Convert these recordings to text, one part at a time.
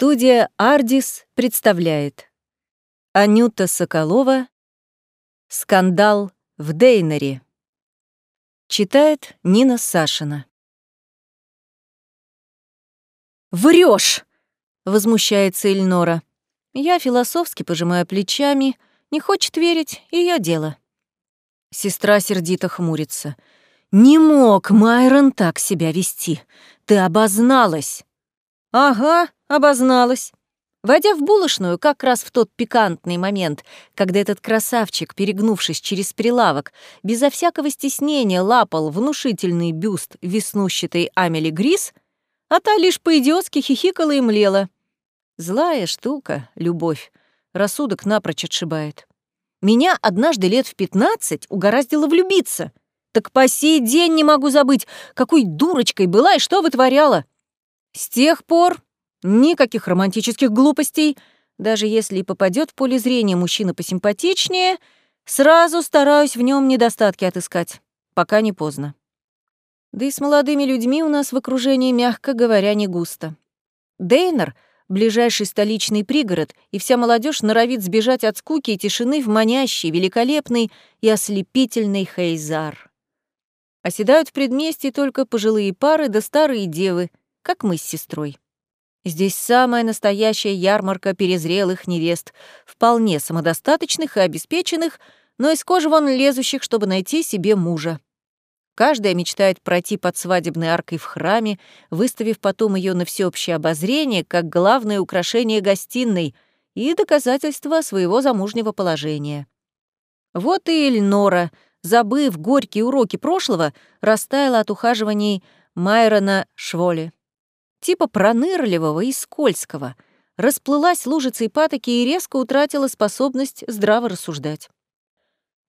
Студия «Ардис» представляет Анюта Соколова «Скандал в Дейнере». Читает Нина Сашина. «Врёшь!» — возмущается Эльнора. Я философски пожимаю плечами, не хочет верить, ее дело. Сестра сердито хмурится. «Не мог Майрон так себя вести. Ты обозналась». «Ага, обозналась». Войдя в булочную как раз в тот пикантный момент, когда этот красавчик, перегнувшись через прилавок, безо всякого стеснения лапал внушительный бюст веснущатой Амели Грис, а та лишь по-идиотски хихикала и млела. Злая штука, любовь, рассудок напрочь отшибает. Меня однажды лет в пятнадцать угораздило влюбиться. Так по сей день не могу забыть, какой дурочкой была и что вытворяла. С тех пор никаких романтических глупостей. Даже если и попадет в поле зрения мужчина посимпатичнее, сразу стараюсь в нем недостатки отыскать, пока не поздно. Да и с молодыми людьми у нас в окружении, мягко говоря, не густо. Дейнер — ближайший столичный пригород, и вся молодежь норовит сбежать от скуки и тишины в манящий, великолепный и ослепительный Хейзар. Оседают в предместье только пожилые пары да старые девы, как мы с сестрой. Здесь самая настоящая ярмарка перезрелых невест, вполне самодостаточных и обеспеченных, но из кожи вон лезущих, чтобы найти себе мужа. Каждая мечтает пройти под свадебной аркой в храме, выставив потом ее на всеобщее обозрение как главное украшение гостиной и доказательство своего замужнего положения. Вот и Эльнора, забыв горькие уроки прошлого, растаяла от ухаживаний Майрона Шволи типа пронырливого и скользкого, расплылась лужицей патоки и резко утратила способность здраво рассуждать.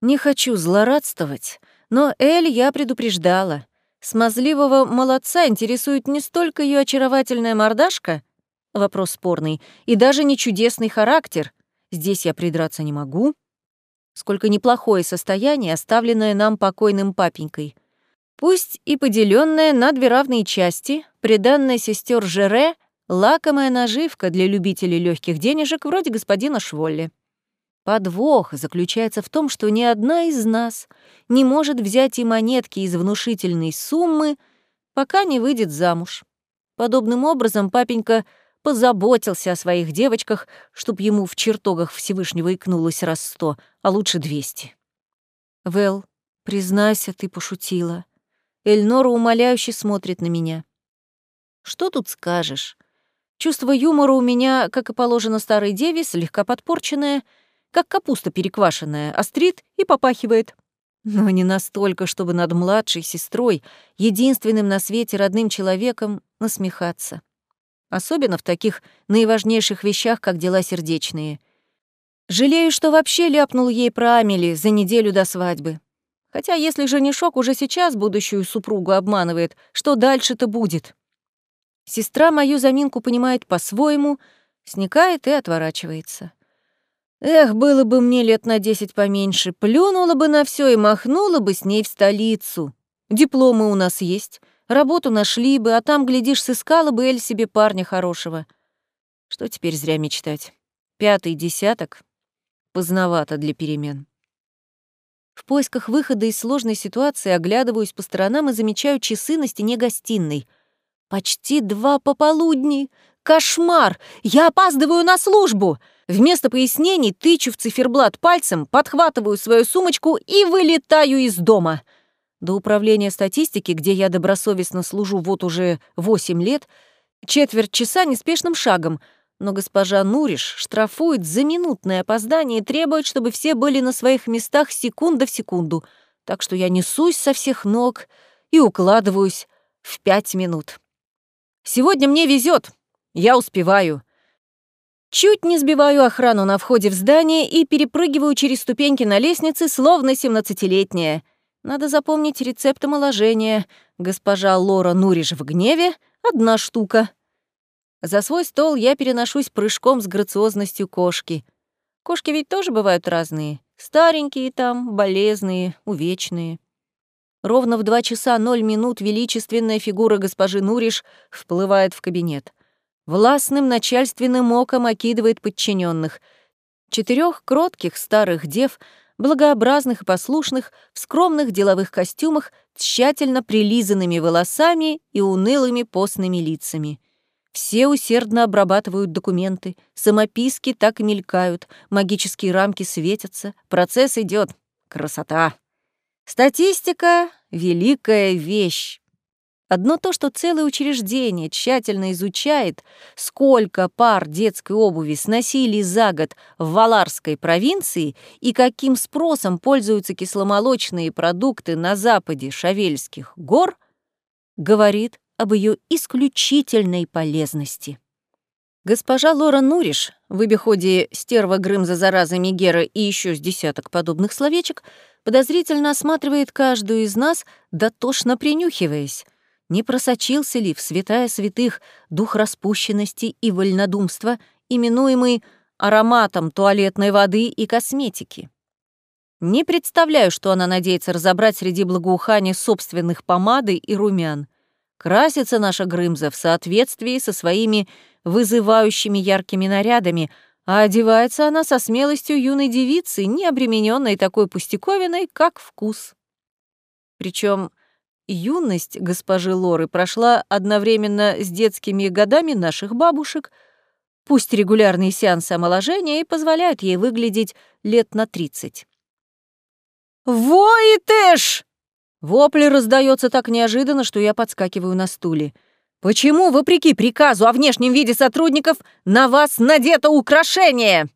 Не хочу злорадствовать, но Эль я предупреждала. Смазливого молодца интересует не столько ее очаровательная мордашка, вопрос спорный, и даже не чудесный характер, здесь я придраться не могу, сколько неплохое состояние, оставленное нам покойным папенькой. Пусть и поделенная на две равные части, приданная сестер Жере — лакомая наживка для любителей легких денежек вроде господина Шволли. Подвох заключается в том, что ни одна из нас не может взять и монетки из внушительной суммы, пока не выйдет замуж. Подобным образом папенька позаботился о своих девочках, чтоб ему в чертогах Всевышнего икнулось раз сто, а лучше двести. «Вэл, признайся, ты пошутила», Эльнора умоляюще смотрит на меня. Что тут скажешь? Чувство юмора у меня, как и положено старой деве, слегка подпорченное, как капуста переквашенная, острит и попахивает. Но не настолько, чтобы над младшей сестрой, единственным на свете родным человеком, насмехаться. Особенно в таких наиважнейших вещах, как дела сердечные. Жалею, что вообще ляпнул ей про Амели за неделю до свадьбы. Хотя если женишок уже сейчас будущую супругу обманывает, что дальше-то будет? Сестра мою заминку понимает по-своему, сникает и отворачивается. Эх, было бы мне лет на десять поменьше, плюнула бы на все и махнула бы с ней в столицу. Дипломы у нас есть, работу нашли бы, а там, глядишь, сыскала бы Эль себе парня хорошего. Что теперь зря мечтать? Пятый десяток? Поздновато для перемен. В поисках выхода из сложной ситуации оглядываюсь по сторонам и замечаю часы на стене гостиной. Почти два пополудни. Кошмар! Я опаздываю на службу! Вместо пояснений тычу в циферблат пальцем, подхватываю свою сумочку и вылетаю из дома. До управления статистики, где я добросовестно служу вот уже восемь лет, четверть часа неспешным шагом — но госпожа Нуриш штрафует за минутное опоздание и требует, чтобы все были на своих местах секунда в секунду, так что я несусь со всех ног и укладываюсь в пять минут. Сегодня мне везет, я успеваю. Чуть не сбиваю охрану на входе в здание и перепрыгиваю через ступеньки на лестнице, словно семнадцатилетняя. Надо запомнить рецепт омоложения. Госпожа Лора Нуриш в гневе — одна штука — за свой стол я переношусь прыжком с грациозностью кошки. Кошки ведь тоже бывают разные. Старенькие там, болезные, увечные. Ровно в два часа ноль минут величественная фигура госпожи Нуриш вплывает в кабинет. властным начальственным оком окидывает подчиненных. Четырех кротких старых дев, благообразных и послушных, в скромных деловых костюмах, тщательно прилизанными волосами и унылыми постными лицами. Все усердно обрабатывают документы, самописки так и мелькают, магические рамки светятся, процесс идет. Красота! Статистика — великая вещь. Одно то, что целое учреждение тщательно изучает, сколько пар детской обуви сносили за год в Валарской провинции и каким спросом пользуются кисломолочные продукты на западе Шавельских гор, говорит об ее исключительной полезности. Госпожа Лора Нуриш, в обиходе стерва Грымза зараза Мегера и еще с десяток подобных словечек, подозрительно осматривает каждую из нас, дотошно принюхиваясь — не просочился ли в святая святых дух распущенности и вольнодумства, именуемый ароматом туалетной воды и косметики. Не представляю, что она надеется разобрать среди благоухания собственных помады и румян. Красится наша Грымза в соответствии со своими вызывающими яркими нарядами, а одевается она со смелостью юной девицы, не обремененной такой пустяковиной, как вкус. Причем юность госпожи Лоры прошла одновременно с детскими годами наших бабушек, пусть регулярные сеансы омоложения и позволяют ей выглядеть лет на тридцать. «Воитеш!» Вопли раздается так неожиданно, что я подскакиваю на стуле. «Почему, вопреки приказу о внешнем виде сотрудников, на вас надето украшение?»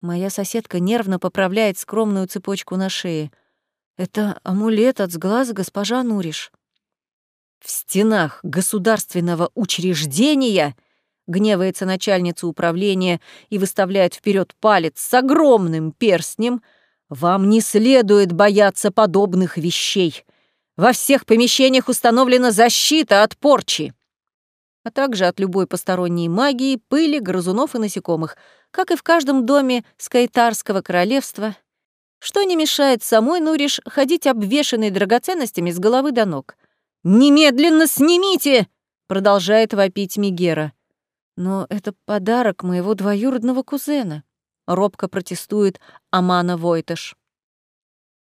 Моя соседка нервно поправляет скромную цепочку на шее — это амулет от сглаза госпожа Нуриш. В стенах государственного учреждения гневается начальница управления и выставляет вперед палец с огромным перстнем. Вам не следует бояться подобных вещей. Во всех помещениях установлена защита от порчи, а также от любой посторонней магии, пыли, грызунов и насекомых, как и в каждом доме Скайтарского королевства что не мешает самой Нуриш ходить обвешанной драгоценностями с головы до ног. «Немедленно снимите!» — продолжает вопить Мигера. «Но это подарок моего двоюродного кузена», — робко протестует Амана Войташ.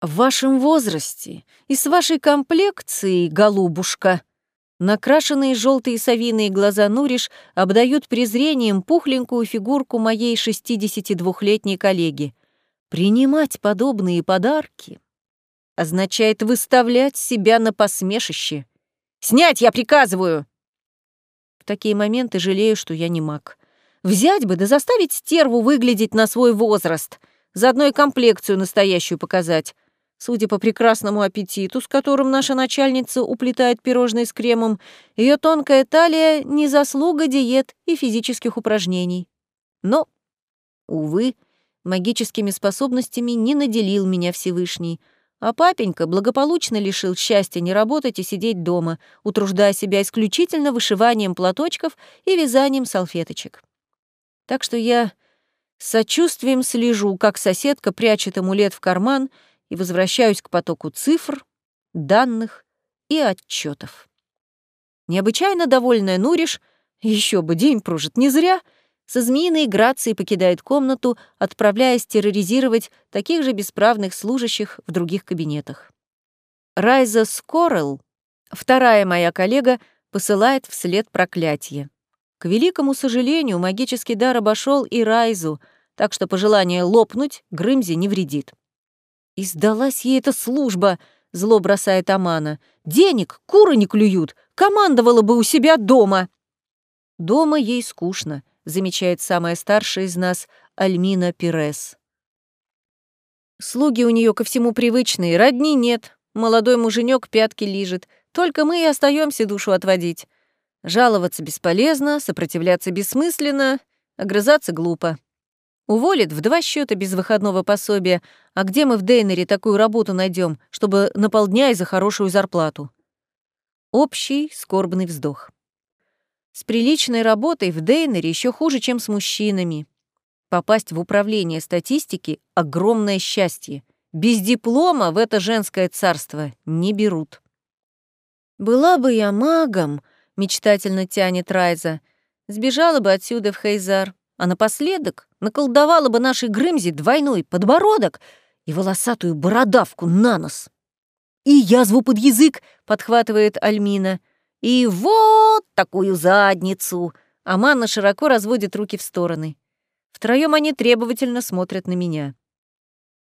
«В вашем возрасте и с вашей комплекцией, голубушка», Накрашенные желтые совиные глаза Нуриш обдают презрением пухленькую фигурку моей 62-летней коллеги. Принимать подобные подарки означает выставлять себя на посмешище. «Снять я приказываю!» В такие моменты жалею, что я не маг. Взять бы да заставить стерву выглядеть на свой возраст, заодно и комплекцию настоящую показать. Судя по прекрасному аппетиту, с которым наша начальница уплетает пирожные с кремом, ее тонкая талия — не заслуга диет и физических упражнений. Но, увы, Магическими способностями не наделил меня Всевышний, а папенька благополучно лишил счастья не работать и сидеть дома, утруждая себя исключительно вышиванием платочков и вязанием салфеточек. Так что я с сочувствием слежу, как соседка прячет амулет в карман и возвращаюсь к потоку цифр, данных и отчетов. Необычайно довольная Нуриш, еще бы день прожит не зря — со змеиной грацией покидает комнату, отправляясь терроризировать таких же бесправных служащих в других кабинетах. Райза Скорелл, вторая моя коллега, посылает вслед проклятие. К великому сожалению, магический дар обошел и Райзу, так что пожелание лопнуть Грымзе не вредит. «И сдалась ей эта служба!» — зло бросает Амана. «Денег куры не клюют, командовала бы у себя дома!» Дома ей скучно замечает самая старшая из нас Альмина Пирес. Слуги у нее ко всему привычные, родни нет, молодой муженек пятки лижет, только мы и остаемся душу отводить. Жаловаться бесполезно, сопротивляться бессмысленно, огрызаться глупо. Уволит в два счета без выходного пособия, а где мы в Дейнере такую работу найдем, чтобы на полдня и за хорошую зарплату? Общий скорбный вздох. С приличной работой в Дейнере еще хуже, чем с мужчинами. Попасть в управление статистики — огромное счастье. Без диплома в это женское царство не берут. «Была бы я магом», — мечтательно тянет Райза, Сбежала бы отсюда в Хейзар, а напоследок наколдовала бы нашей Грымзе двойной подбородок и волосатую бородавку на нос. «И язву под язык!» — подхватывает Альмина. «И вот такую задницу!» Аманна широко разводит руки в стороны. Втроем они требовательно смотрят на меня.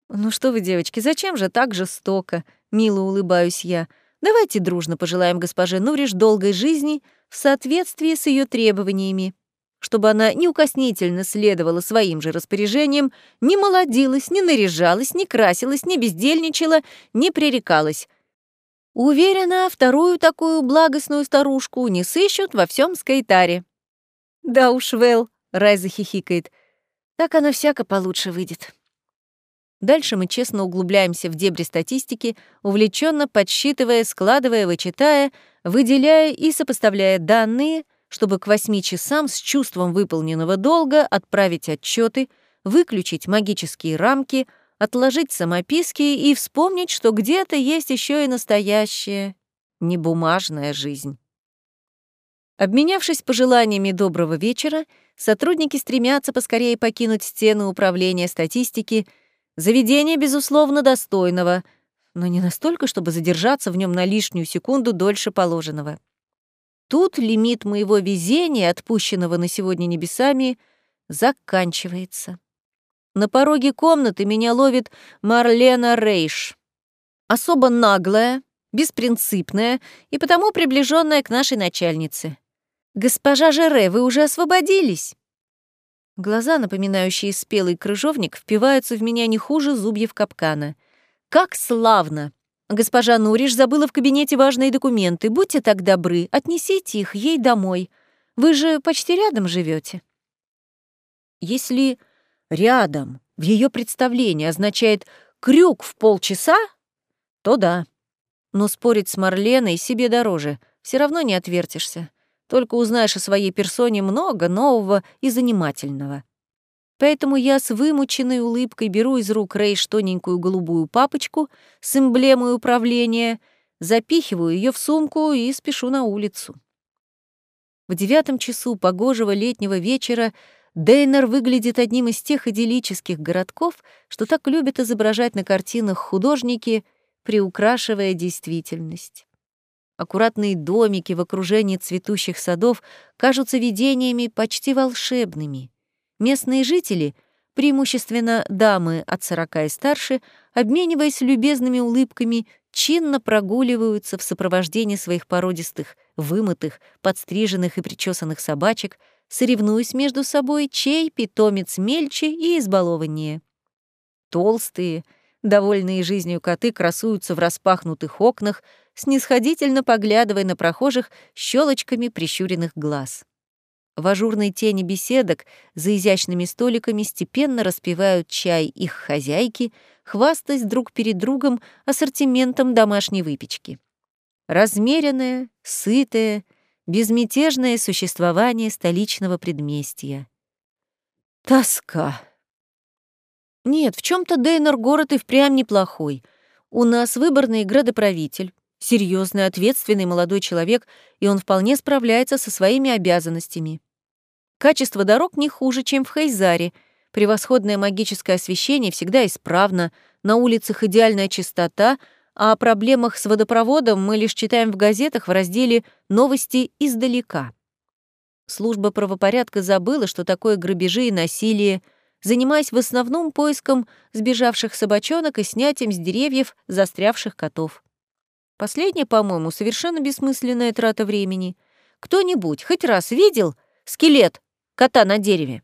«Ну что вы, девочки, зачем же так жестоко?» — мило улыбаюсь я. «Давайте дружно пожелаем госпоже Нуриш долгой жизни в соответствии с ее требованиями, чтобы она неукоснительно следовала своим же распоряжениям, не молодилась, не наряжалась, не красилась, не бездельничала, не пререкалась. Уверена, вторую такую благостную старушку не сыщут во всем Скайтаре». «Да уж, Вэл», — Рай захихикает, — «так оно всяко получше выйдет». Дальше мы честно углубляемся в дебри статистики, увлеченно подсчитывая, складывая, вычитая, выделяя и сопоставляя данные, чтобы к восьми часам с чувством выполненного долга отправить отчеты, выключить магические рамки, отложить самописки и вспомнить, что где-то есть еще и настоящая, небумажная жизнь. Обменявшись пожеланиями доброго вечера, сотрудники стремятся поскорее покинуть стены управления статистики — Заведение, безусловно, достойного, но не настолько, чтобы задержаться в нем на лишнюю секунду дольше положенного. Тут лимит моего везения, отпущенного на сегодня небесами, заканчивается. На пороге комнаты меня ловит Марлена Рейш. Особо наглая, беспринципная и потому приближенная к нашей начальнице. «Госпожа Жере, вы уже освободились?» Глаза, напоминающие спелый крыжовник, впиваются в меня не хуже зубьев капкана. «Как славно! Госпожа Нуриш забыла в кабинете важные документы. Будьте так добры, отнесите их ей домой. Вы же почти рядом живете. Если «рядом» в ее представлении означает «крюк в полчаса», то да. Но спорить с Марленой себе дороже, все равно не отвертишься. Только узнаешь о своей персоне много нового и занимательного. Поэтому я с вымученной улыбкой беру из рук Рейш тоненькую голубую папочку с эмблемой управления, запихиваю ее в сумку и спешу на улицу. В девятом часу погожего летнего вечера Дейнер выглядит одним из тех идиллических городков, что так любят изображать на картинах художники, приукрашивая действительность. Аккуратные домики в окружении цветущих садов кажутся видениями почти волшебными. Местные жители, преимущественно дамы от сорока и старше, обмениваясь любезными улыбками, чинно прогуливаются в сопровождении своих породистых, вымытых, подстриженных и причесанных собачек, соревнуясь между собой, чей питомец мельче и избалованнее. Толстые, довольные жизнью коты красуются в распахнутых окнах, снисходительно поглядывая на прохожих щелочками прищуренных глаз. В ажурной тени беседок за изящными столиками степенно распивают чай их хозяйки, хвастаясь друг перед другом ассортиментом домашней выпечки. Размеренное, сытое, безмятежное существование столичного предместья. Тоска. Нет, в чем то Дейнер город и впрямь неплохой. У нас выборный градоправитель, серьезный, ответственный молодой человек, и он вполне справляется со своими обязанностями. Качество дорог не хуже, чем в Хейзаре. Превосходное магическое освещение всегда исправно, на улицах идеальная чистота, а о проблемах с водопроводом мы лишь читаем в газетах в разделе «Новости издалека». Служба правопорядка забыла, что такое грабежи и насилие, занимаясь в основном поиском сбежавших собачонок и снятием с деревьев застрявших котов. Последнее, по-моему, совершенно бессмысленная трата времени. Кто-нибудь хоть раз видел скелет кота на дереве?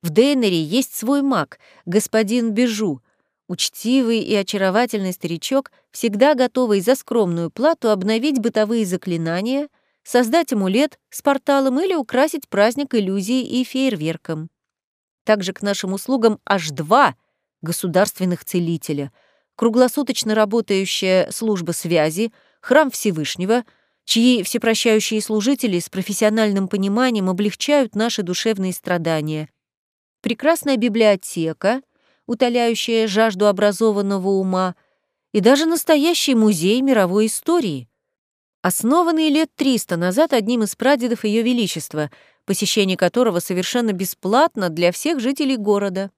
В Дейнере есть свой маг, господин Бежу, учтивый и очаровательный старичок, всегда готовый за скромную плату обновить бытовые заклинания, создать амулет с порталом или украсить праздник иллюзией и фейерверком. Также к нашим услугам аж два государственных целителя — круглосуточно работающая служба связи, храм Всевышнего, чьи всепрощающие служители с профессиональным пониманием облегчают наши душевные страдания, прекрасная библиотека, утоляющая жажду образованного ума, и даже настоящий музей мировой истории, основанный лет 300 назад одним из прадедов Ее Величества, посещение которого совершенно бесплатно для всех жителей города.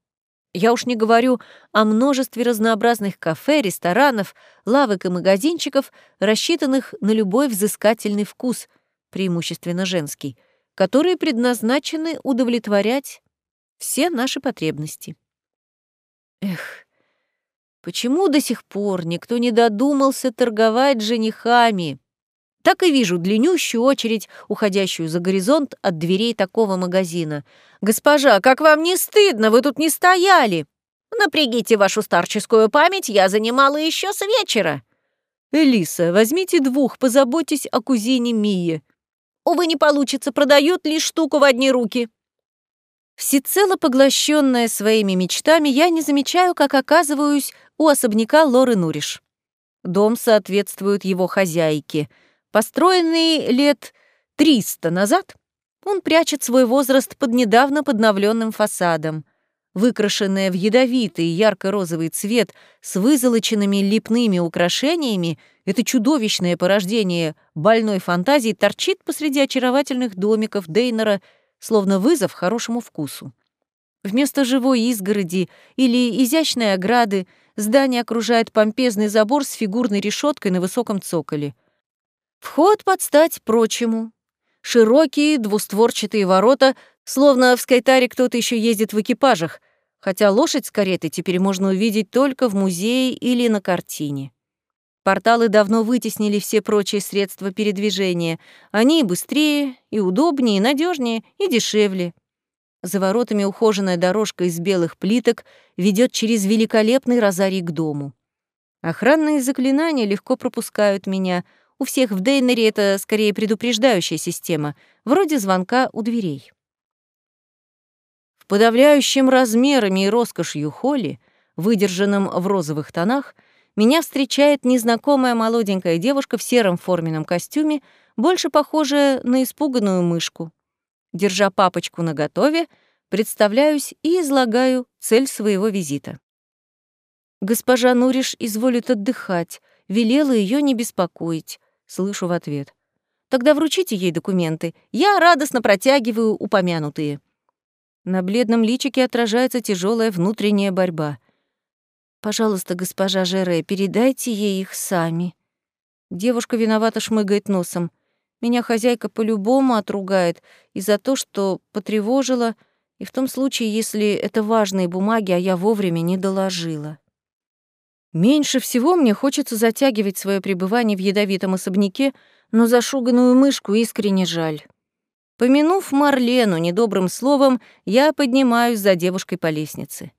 Я уж не говорю о множестве разнообразных кафе, ресторанов, лавок и магазинчиков, рассчитанных на любой взыскательный вкус, преимущественно женский, которые предназначены удовлетворять все наши потребности. Эх, почему до сих пор никто не додумался торговать женихами? Так и вижу длиннющую очередь, уходящую за горизонт от дверей такого магазина. «Госпожа, как вам не стыдно? Вы тут не стояли!» «Напрягите вашу старческую память, я занимала еще с вечера!» «Элиса, возьмите двух, позаботьтесь о кузине Мии». «Увы, не получится, продают лишь штуку в одни руки». Всецело поглощенная своими мечтами, я не замечаю, как оказываюсь у особняка Лоры Нуриш. Дом соответствует его хозяйке — Построенный лет 300 назад, он прячет свой возраст под недавно подновленным фасадом. Выкрашенная в ядовитый ярко-розовый цвет с вызолоченными липными украшениями, это чудовищное порождение больной фантазии торчит посреди очаровательных домиков Дейнера, словно вызов хорошему вкусу. Вместо живой изгороди или изящной ограды здание окружает помпезный забор с фигурной решеткой на высоком цоколе. Вход под стать прочему. Широкие двустворчатые ворота, словно в Скайтаре кто-то еще ездит в экипажах, хотя лошадь с каретой теперь можно увидеть только в музее или на картине. Порталы давно вытеснили все прочие средства передвижения. Они и быстрее, и удобнее, и надежнее, и дешевле. За воротами ухоженная дорожка из белых плиток ведет через великолепный розарий к дому. Охранные заклинания легко пропускают меня — у всех в Дейнере это скорее предупреждающая система, вроде звонка у дверей. В подавляющем размерами и роскошью холле, выдержанном в розовых тонах, меня встречает незнакомая молоденькая девушка в сером форменном костюме, больше похожая на испуганную мышку. Держа папочку наготове, представляюсь и излагаю цель своего визита. Госпожа Нуриш изволит отдыхать, велела ее не беспокоить. Слышу в ответ. Тогда вручите ей документы. Я радостно протягиваю упомянутые. На бледном личике отражается тяжелая внутренняя борьба. Пожалуйста, госпожа Жере, передайте ей их сами. Девушка виновато шмыгает носом. Меня хозяйка по-любому отругает и за то, что потревожила, и в том случае, если это важные бумаги, а я вовремя не доложила. Меньше всего мне хочется затягивать свое пребывание в ядовитом особняке, но зашуганную мышку искренне жаль. Помянув Марлену недобрым словом, я поднимаюсь за девушкой по лестнице.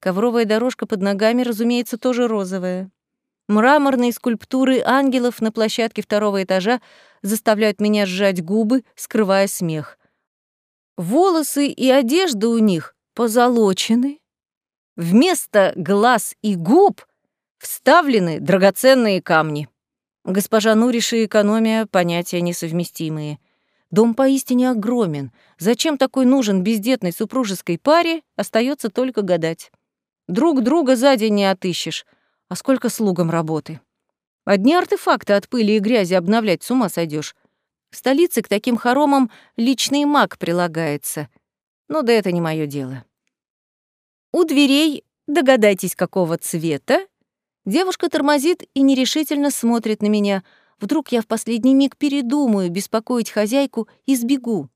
Ковровая дорожка под ногами, разумеется, тоже розовая. Мраморные скульптуры ангелов на площадке второго этажа заставляют меня сжать губы, скрывая смех. Волосы и одежда у них позолочены. Вместо глаз и губ Вставлены драгоценные камни. Госпожа Нуриш и экономия — понятия несовместимые. Дом поистине огромен. Зачем такой нужен бездетной супружеской паре, остается только гадать. Друг друга за день не отыщешь. А сколько слугам работы. Одни артефакты от пыли и грязи обновлять с ума сойдешь. В столице к таким хоромам личный маг прилагается. Но да это не мое дело. У дверей, догадайтесь, какого цвета, Девушка тормозит и нерешительно смотрит на меня. Вдруг я в последний миг передумаю беспокоить хозяйку и сбегу.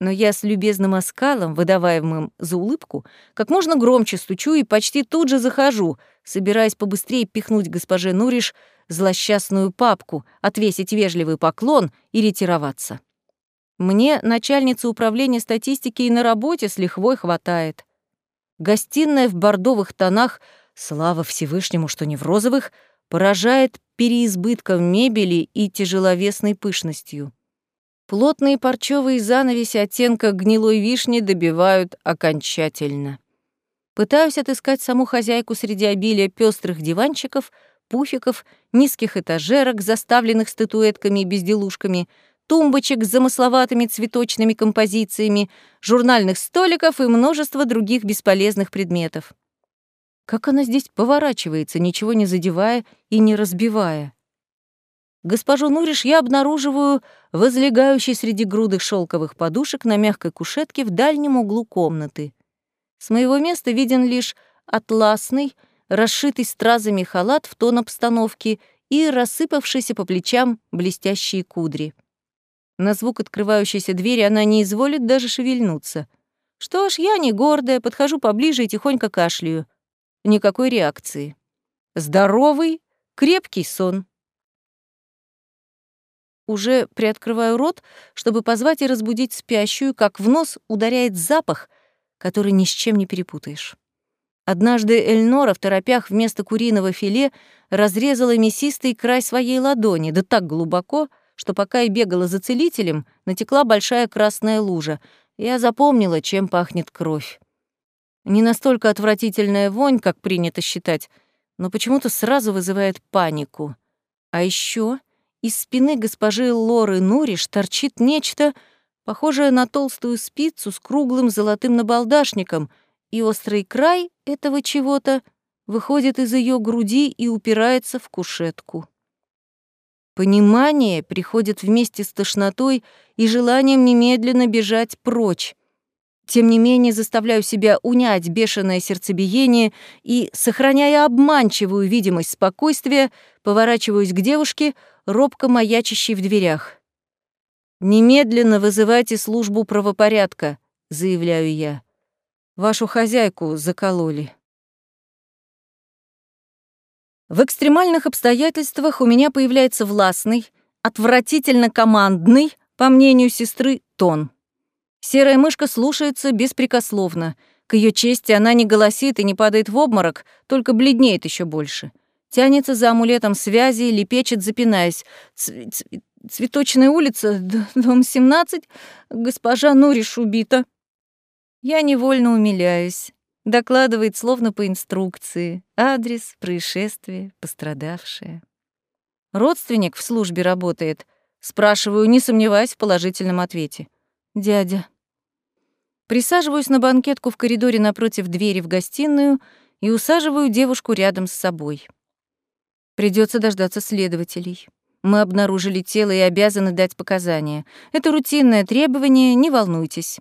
Но я с любезным оскалом, выдаваемым за улыбку, как можно громче стучу и почти тут же захожу, собираясь побыстрее пихнуть госпоже Нуриш злосчастную папку, отвесить вежливый поклон и ретироваться. Мне, начальница управления статистики, и на работе с лихвой хватает. Гостиная в бордовых тонах — слава Всевышнему, что не в розовых, поражает переизбытком мебели и тяжеловесной пышностью. Плотные парчевые занавеси оттенка гнилой вишни добивают окончательно. Пытаюсь отыскать саму хозяйку среди обилия пестрых диванчиков, пуфиков, низких этажерок, заставленных статуэтками и безделушками, тумбочек с замысловатыми цветочными композициями, журнальных столиков и множество других бесполезных предметов. Как она здесь поворачивается, ничего не задевая и не разбивая? госпожу Нуриш я обнаруживаю возлегающей среди грудых шелковых подушек на мягкой кушетке в дальнем углу комнаты. С моего места виден лишь атласный, расшитый стразами халат в тон обстановки и рассыпавшиеся по плечам блестящие кудри. На звук открывающейся двери она не изволит даже шевельнуться. Что ж, я не гордая, подхожу поближе и тихонько кашляю. Никакой реакции. Здоровый, крепкий сон. Уже приоткрываю рот, чтобы позвать и разбудить спящую, как в нос ударяет запах, который ни с чем не перепутаешь. Однажды Эльнора в торопях вместо куриного филе разрезала мясистый край своей ладони, да так глубоко, что пока я бегала за целителем, натекла большая красная лужа. Я запомнила, чем пахнет кровь. Не настолько отвратительная вонь, как принято считать, но почему-то сразу вызывает панику. А еще из спины госпожи Лоры Нуриш торчит нечто, похожее на толстую спицу с круглым золотым набалдашником — и острый край этого чего-то выходит из ее груди и упирается в кушетку. Понимание приходит вместе с тошнотой и желанием немедленно бежать прочь. Тем не менее заставляю себя унять бешеное сердцебиение и, сохраняя обманчивую видимость спокойствия, поворачиваюсь к девушке, робко маячащей в дверях. «Немедленно вызывайте службу правопорядка», — заявляю я. Вашу хозяйку закололи. В экстремальных обстоятельствах у меня появляется властный, отвратительно командный, по мнению сестры, тон. Серая мышка слушается беспрекословно. К ее чести она не голосит и не падает в обморок, только бледнеет еще больше. Тянется за амулетом связи, лепечет, запинаясь. «Цветочная улица, дом 17, госпожа Нуриш убита». Я невольно умиляюсь. Докладывает словно по инструкции. Адрес, происшествие, пострадавшая. Родственник в службе работает. Спрашиваю, не сомневаясь в положительном ответе. Дядя. Присаживаюсь на банкетку в коридоре напротив двери в гостиную и усаживаю девушку рядом с собой. Придется дождаться следователей. Мы обнаружили тело и обязаны дать показания. Это рутинное требование, не волнуйтесь.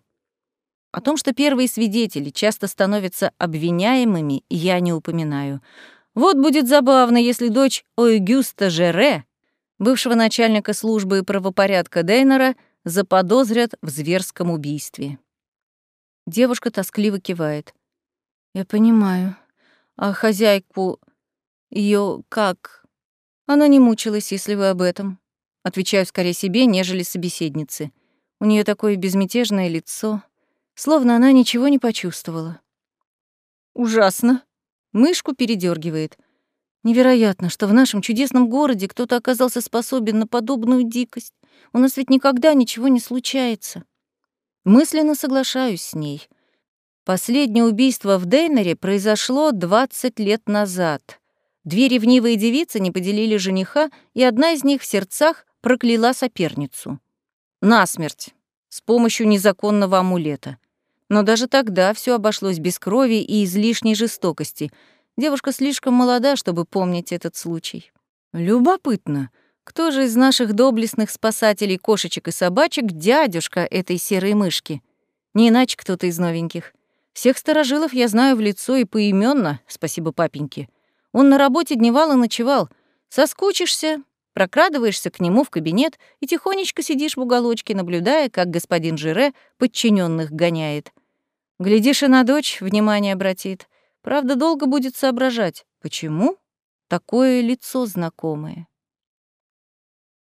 О том, что первые свидетели часто становятся обвиняемыми, я не упоминаю. Вот будет забавно, если дочь Ойгюста Жере, бывшего начальника службы правопорядка Дейнера, заподозрят в зверском убийстве. Девушка тоскливо кивает. «Я понимаю. А хозяйку ее как? Она не мучилась, если вы об этом. Отвечаю скорее себе, нежели собеседнице. У нее такое безмятежное лицо словно она ничего не почувствовала. Ужасно. Мышку передергивает. Невероятно, что в нашем чудесном городе кто-то оказался способен на подобную дикость. У нас ведь никогда ничего не случается. Мысленно соглашаюсь с ней. Последнее убийство в Дейнере произошло 20 лет назад. Две ревнивые девицы не поделили жениха, и одна из них в сердцах прокляла соперницу. Насмерть, с помощью незаконного амулета. Но даже тогда все обошлось без крови и излишней жестокости. Девушка слишком молода, чтобы помнить этот случай. Любопытно, кто же из наших доблестных спасателей кошечек и собачек дядюшка этой серой мышки? Не иначе кто-то из новеньких. Всех старожилов я знаю в лицо и поименно, спасибо папеньке. Он на работе дневал и ночевал. Соскучишься, прокрадываешься к нему в кабинет и тихонечко сидишь в уголочке, наблюдая, как господин Жире подчиненных гоняет. Глядишь, и на дочь внимание обратит. Правда, долго будет соображать, почему такое лицо знакомое.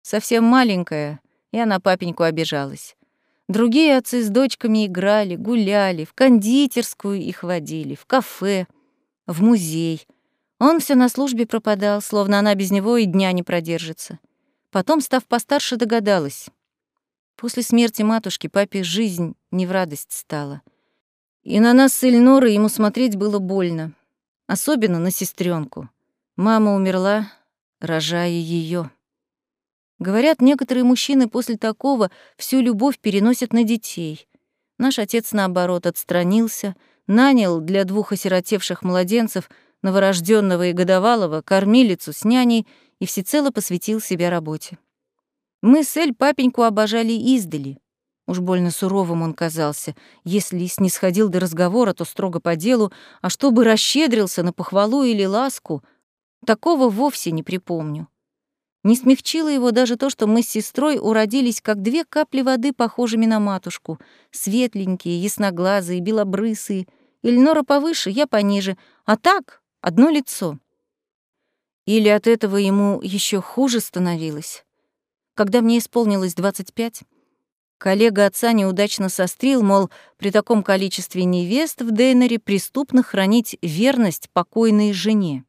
Совсем маленькая, я на папеньку обижалась. Другие отцы с дочками играли, гуляли, в кондитерскую их водили, в кафе, в музей — он все на службе пропадал, словно она без него и дня не продержится. Потом, став постарше, догадалась. После смерти матушки папе жизнь не в радость стала. И на нас с Эльнорой ему смотреть было больно. Особенно на сестренку. Мама умерла, рожая ее. Говорят, некоторые мужчины после такого всю любовь переносят на детей. Наш отец, наоборот, отстранился, нанял для двух осиротевших младенцев — новорожденного и годовалого, кормилицу с няней и всецело посвятил себя работе. Мы с Эль папеньку обожали издали. Уж больно суровым он казался. Если и снисходил до разговора, то строго по делу, а чтобы расщедрился на похвалу или ласку, такого вовсе не припомню. Не смягчило его даже то, что мы с сестрой уродились как две капли воды, похожими на матушку. Светленькие, ясноглазые, белобрысые. Ильнора повыше, я пониже. А так, одно лицо. Или от этого ему еще хуже становилось. Когда мне исполнилось 25, коллега отца неудачно сострил, мол, при таком количестве невест в Дейнере преступно хранить верность покойной жене.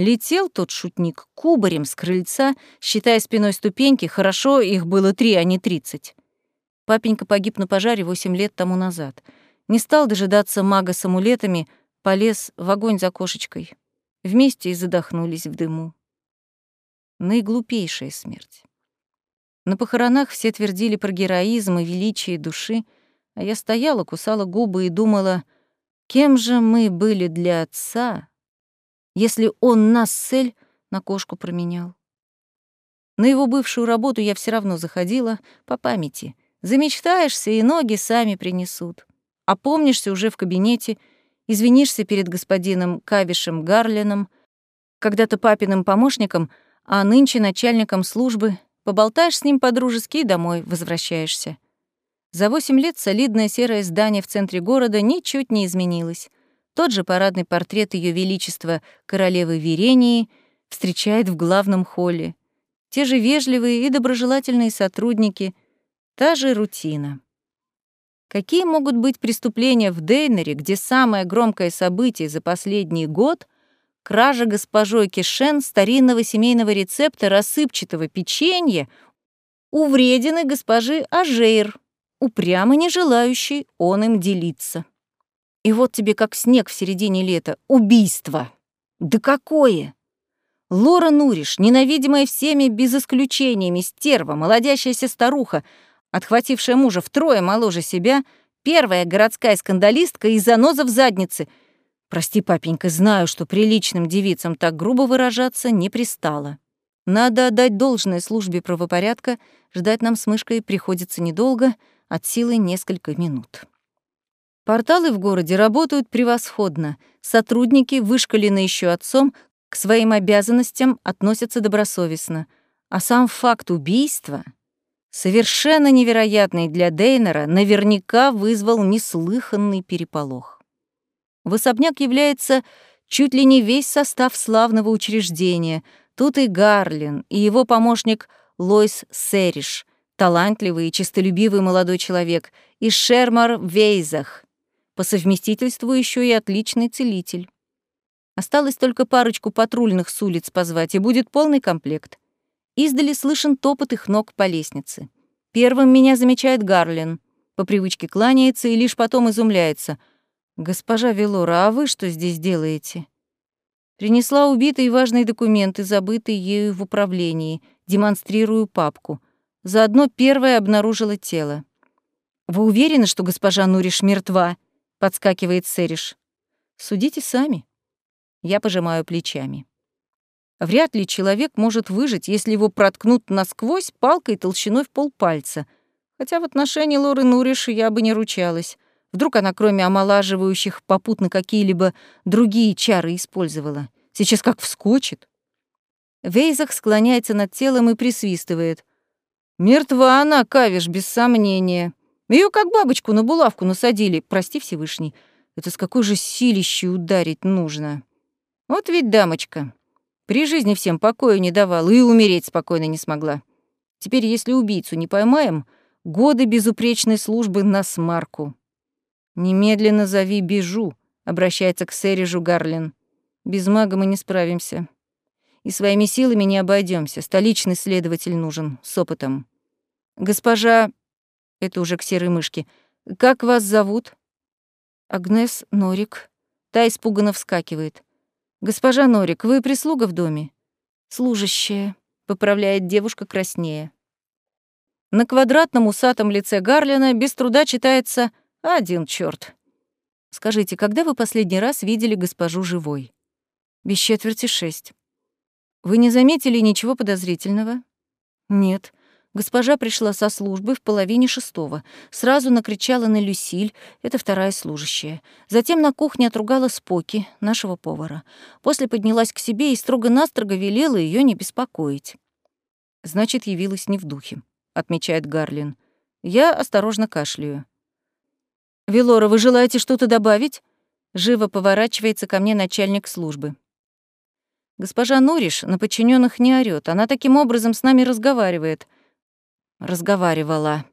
Летел тот шутник кубарем с крыльца, считая спиной ступеньки, хорошо, их было три, а не тридцать. Папенька погиб на пожаре восемь лет тому назад. Не стал дожидаться мага с амулетами, полез в огонь за кошечкой. Вместе и задохнулись в дыму. Наиглупейшая смерть. На похоронах все твердили про героизм и величие души, а я стояла, кусала губы и думала, кем же мы были для отца, если он нас цель на кошку променял. На его бывшую работу я все равно заходила по памяти. Замечтаешься, и ноги сами принесут. А помнишься уже в кабинете, извинишься перед господином Кавишем Гарлином, когда-то папиным помощником, а нынче начальником службы, поболтаешь с ним по-дружески и домой возвращаешься. За восемь лет солидное серое здание в центре города ничуть не изменилось. Тот же парадный портрет Ее Величества королевы Верении встречает в главном холле. Те же вежливые и доброжелательные сотрудники, та же рутина. Какие могут быть преступления в Дейнере, где самое громкое событие за последний год — кража госпожой Кишен старинного семейного рецепта рассыпчатого печенья у вредины госпожи Ажейр, упрямо не желающей он им делиться? И вот тебе как снег в середине лета. Убийство. Да какое! Лора Нуриш, ненавидимая всеми без исключениями, стерва, молодящаяся старуха, отхватившая мужа втрое моложе себя, первая городская скандалистка и заноза в заднице. Прости, папенька, знаю, что приличным девицам так грубо выражаться не пристало. Надо отдать должное службе правопорядка, ждать нам с мышкой приходится недолго, от силы несколько минут. Порталы в городе работают превосходно. Сотрудники, вышкаленные еще отцом, к своим обязанностям относятся добросовестно. А сам факт убийства, совершенно невероятный для Дейнера, наверняка вызвал неслыханный переполох. В особняк является чуть ли не весь состав славного учреждения. Тут и Гарлин, и его помощник Лойс Сериш, талантливый и честолюбивый молодой человек, и Шермар Вейзах, по совместительству еще и отличный целитель. Осталось только парочку патрульных с улиц позвать, и будет полный комплект. Издали слышен топот их ног по лестнице. Первым меня замечает Гарлин. По привычке кланяется и лишь потом изумляется. «Госпожа Велора, а вы что здесь делаете?» Принесла убитые важные документы, забытые ею в управлении. Демонстрирую папку. Заодно первая обнаружила тело. «Вы уверены, что госпожа Нуриш мертва?» Подскакивает Сериш. Судите сами. Я пожимаю плечами. Вряд ли человек может выжить, если его проткнут насквозь палкой толщиной в полпальца. Хотя в отношении Лоры Нуриш я бы не ручалась. Вдруг она, кроме омолаживающих, попутно какие-либо другие чары использовала. Сейчас как вскочит. Вейзах склоняется над телом и присвистывает. «Мертва она, Кавиш, без сомнения. Ее как бабочку на булавку насадили, прости Всевышний. Это с какой же силищей ударить нужно? Вот ведь дамочка. При жизни всем покоя не давала и умереть спокойно не смогла. Теперь, если убийцу не поймаем, годы безупречной службы на смарку. «Немедленно зови Бежу», — обращается к Сережу Гарлин. «Без мага мы не справимся. И своими силами не обойдемся. Столичный следователь нужен, с опытом. Госпожа это уже к серой мышке. «Как вас зовут?» «Агнес Норик». Та испуганно вскакивает. «Госпожа Норик, вы прислуга в доме?» «Служащая», — поправляет девушка краснее. На квадратном усатом лице Гарлина без труда читается «один чёрт». «Скажите, когда вы последний раз видели госпожу живой?» «Без четверти шесть». Вы не заметили ничего подозрительного? Нет. Госпожа пришла со службы в половине шестого. Сразу накричала на Люсиль, это вторая служащая. Затем на кухне отругала Споки, нашего повара. После поднялась к себе и строго-настрого велела ее не беспокоить. «Значит, явилась не в духе», — отмечает Гарлин. Я осторожно кашляю. «Велора, вы желаете что-то добавить?» Живо поворачивается ко мне начальник службы. Госпожа Нуриш на подчиненных не орёт, она таким образом с нами разговаривает. Разговаривала.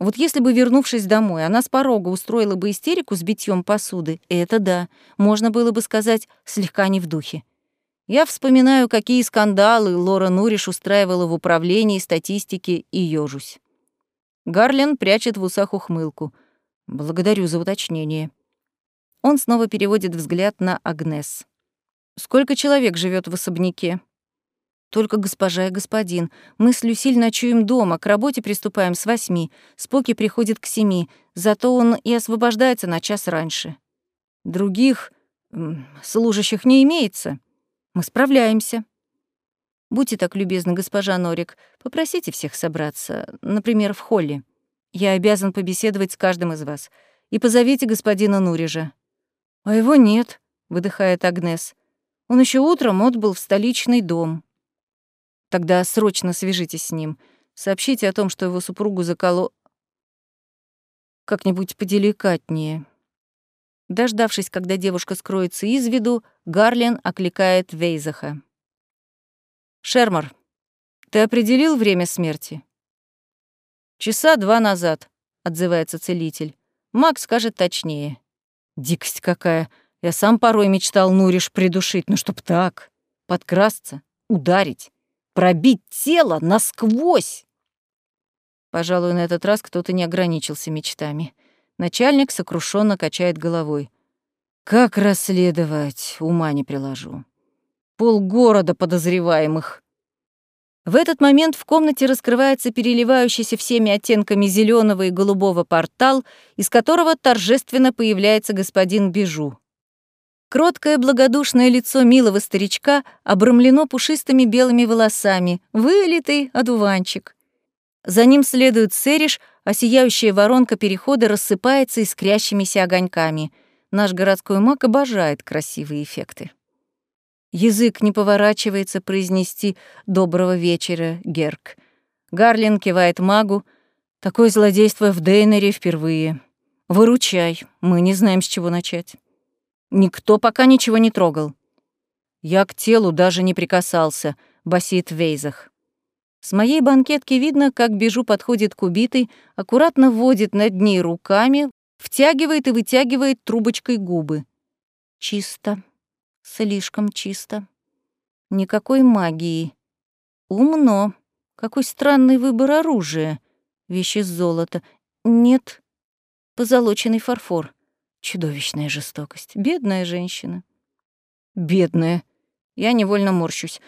Вот если бы, вернувшись домой, она с порога устроила бы истерику с битьем посуды, это да, можно было бы сказать, слегка не в духе. Я вспоминаю, какие скандалы Лора Нуриш устраивала в управлении статистики и ёжусь. Гарлен прячет в усах ухмылку. Благодарю за уточнение. Он снова переводит взгляд на Агнес. «Сколько человек живет в особняке?» «Только госпожа и господин. Мы с Люсиль ночуем дома, к работе приступаем с восьми. Споки приходит к семи, зато он и освобождается на час раньше. Других служащих не имеется. Мы справляемся». «Будьте так любезны, госпожа Норик, попросите всех собраться, например, в холле. Я обязан побеседовать с каждым из вас. И позовите господина Нурижа. «А его нет», — выдыхает Агнес. «Он еще утром отбыл в столичный дом». «Тогда срочно свяжитесь с ним. Сообщите о том, что его супругу заколо...» «Как-нибудь поделикатнее». Дождавшись, когда девушка скроется из виду, Гарлин окликает Вейзаха. «Шермар, ты определил время смерти?» «Часа два назад», — отзывается целитель. «Макс скажет точнее». Дикость какая. Я сам порой мечтал Нуриш придушить, но чтоб так. Подкрасться, ударить, пробить тело насквозь. Пожалуй, на этот раз кто-то не ограничился мечтами. Начальник сокрушенно качает головой. Как расследовать, ума не приложу. Полгорода подозреваемых. В этот момент в комнате раскрывается переливающийся всеми оттенками зеленого и голубого портал, из которого торжественно появляется господин Бежу. Кроткое благодушное лицо милого старичка обрамлено пушистыми белыми волосами, вылитый одуванчик. За ним следует Сериш, а сияющая воронка перехода рассыпается искрящимися огоньками. Наш городской маг обожает красивые эффекты. Язык не поворачивается произнести «доброго вечера, Герк». Гарлин кивает магу. Такое злодейство в Дейнере впервые. Выручай, мы не знаем, с чего начать. Никто пока ничего не трогал. Я к телу даже не прикасался, басит Вейзах. С моей банкетки видно, как Бежу подходит к убитой, аккуратно вводит над ней руками, втягивает и вытягивает трубочкой губы. Чисто. Слишком чисто. Никакой магии. Умно. Какой странный выбор оружия. Вещи из золота. Нет. Позолоченный фарфор. Чудовищная жестокость. Бедная женщина. Бедная. Я невольно морщусь.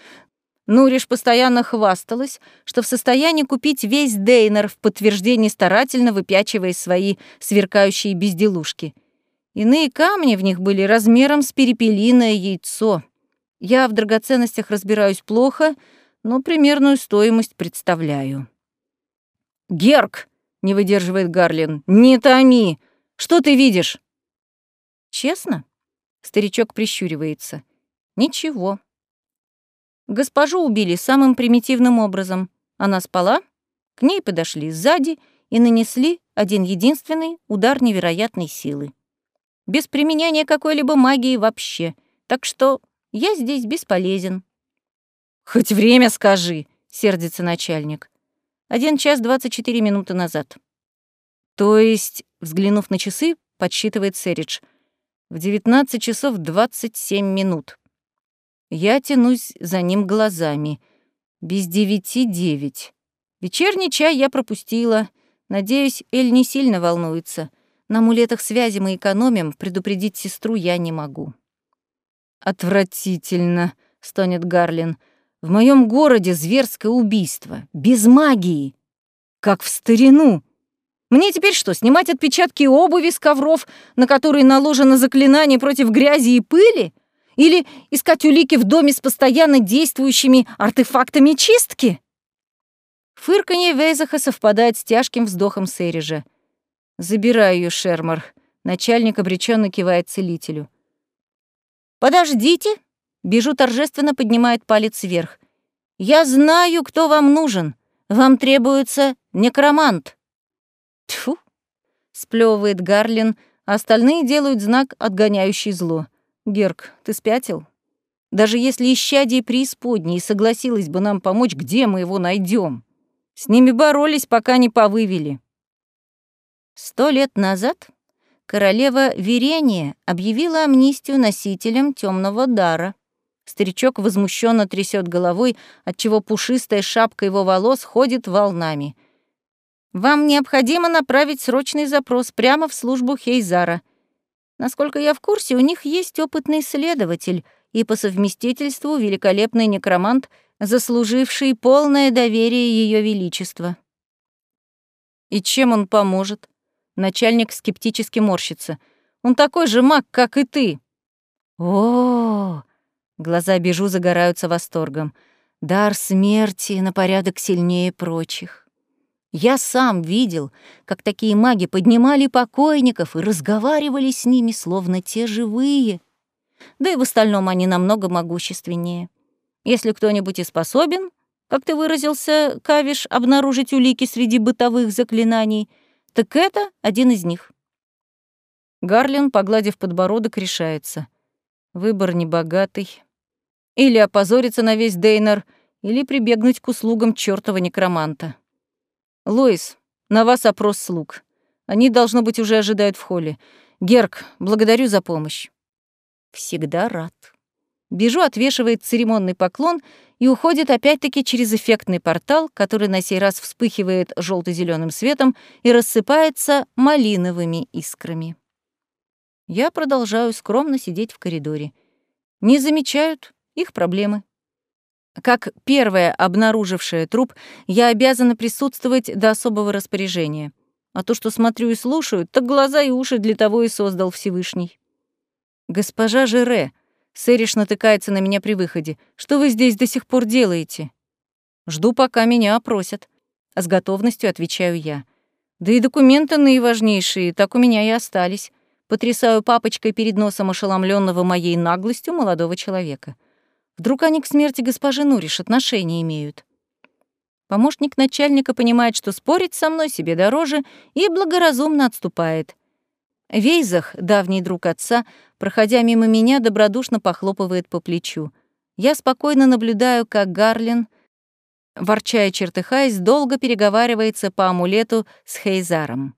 Нуриш постоянно хвасталась, что в состоянии купить весь Дейнер в подтверждение старательно выпячивая свои сверкающие безделушки — Иные камни в них были размером с перепелиное яйцо. Я в драгоценностях разбираюсь плохо, но примерную стоимость представляю. «Герк!» — не выдерживает Гарлин. «Не томи! Что ты видишь?» «Честно?» — старичок прищуривается. «Ничего. Госпожу убили самым примитивным образом. Она спала, к ней подошли сзади и нанесли один единственный удар невероятной силы без применения какой-либо магии вообще. Так что я здесь бесполезен». «Хоть время скажи», — сердится начальник. «Один час двадцать четыре минуты назад». То есть, взглянув на часы, подсчитывает Серидж. В девятнадцать часов двадцать семь минут. Я тянусь за ним глазами. Без девяти девять. Вечерний чай я пропустила. Надеюсь, Эль не сильно волнуется. На амулетах связи мы экономим, предупредить сестру я не могу». «Отвратительно», — стонет Гарлин. «В моем городе зверское убийство, без магии, как в старину. Мне теперь что, снимать отпечатки обуви с ковров, на которые наложено заклинание против грязи и пыли? Или искать улики в доме с постоянно действующими артефактами чистки? Фырканье Вейзаха совпадает с тяжким вздохом Сэрижа. «Забирай ее, Шермар», — начальник обреченно кивает целителю. «Подождите!» — Бежу торжественно поднимает палец вверх. «Я знаю, кто вам нужен. Вам требуется некромант». Тьфу! сплевывает Гарлин, а остальные делают знак, отгоняющий зло. Герк, ты спятил? Даже если исчадие преисподней согласилась бы нам помочь, где мы его найдем? С ними боролись, пока не повывели. Сто лет назад королева Верения объявила амнистию носителям темного дара. Старичок возмущенно трясет головой, отчего пушистая шапка его волос ходит волнами — вам необходимо направить срочный запрос прямо в службу Хейзара. Насколько я в курсе, у них есть опытный следователь и по совместительству великолепный некромант, заслуживший полное доверие Ее Величества. И чем он поможет? Начальник скептически морщится. Он такой же маг, как и ты. О, глаза Бежу загораются восторгом. Дар смерти на порядок сильнее прочих. Я сам видел, как такие маги поднимали покойников и разговаривали с ними, словно те живые. Да и в остальном они намного могущественнее. Если кто-нибудь и способен, как ты выразился, Кавиш, обнаружить улики среди бытовых заклинаний, так это один из них. Гарлин, погладив подбородок, решается. Выбор небогатый. Или опозориться на весь Дейнер, или прибегнуть к услугам чёртова некроманта. «Лоис, на вас опрос слуг. Они, должно быть, уже ожидают в холле. Герк, благодарю за помощь». «Всегда рад». Бежу отвешивает церемонный поклон и уходит опять-таки через эффектный портал, который на сей раз вспыхивает желто зеленым светом и рассыпается малиновыми искрами. Я продолжаю скромно сидеть в коридоре. Не замечают их проблемы. Как первая обнаружившая труп, я обязана присутствовать до особого распоряжения. А то, что смотрю и слушаю, так глаза и уши для того и создал Всевышний. «Госпожа Жере», — Сэриш натыкается на меня при выходе, «что вы здесь до сих пор делаете?» «Жду, пока меня опросят». А с готовностью отвечаю я. «Да и документы наиважнейшие, так у меня и остались». Потрясаю папочкой перед носом ошеломленного моей наглостью молодого человека. Вдруг они к смерти госпожи Нуриш отношения имеют? Помощник начальника понимает, что спорить со мной себе дороже, и благоразумно отступает. Вейзах, давний друг отца, проходя мимо меня, добродушно похлопывает по плечу. Я спокойно наблюдаю, как Гарлин, ворчая чертыхаясь, долго переговаривается по амулету с Хейзаром.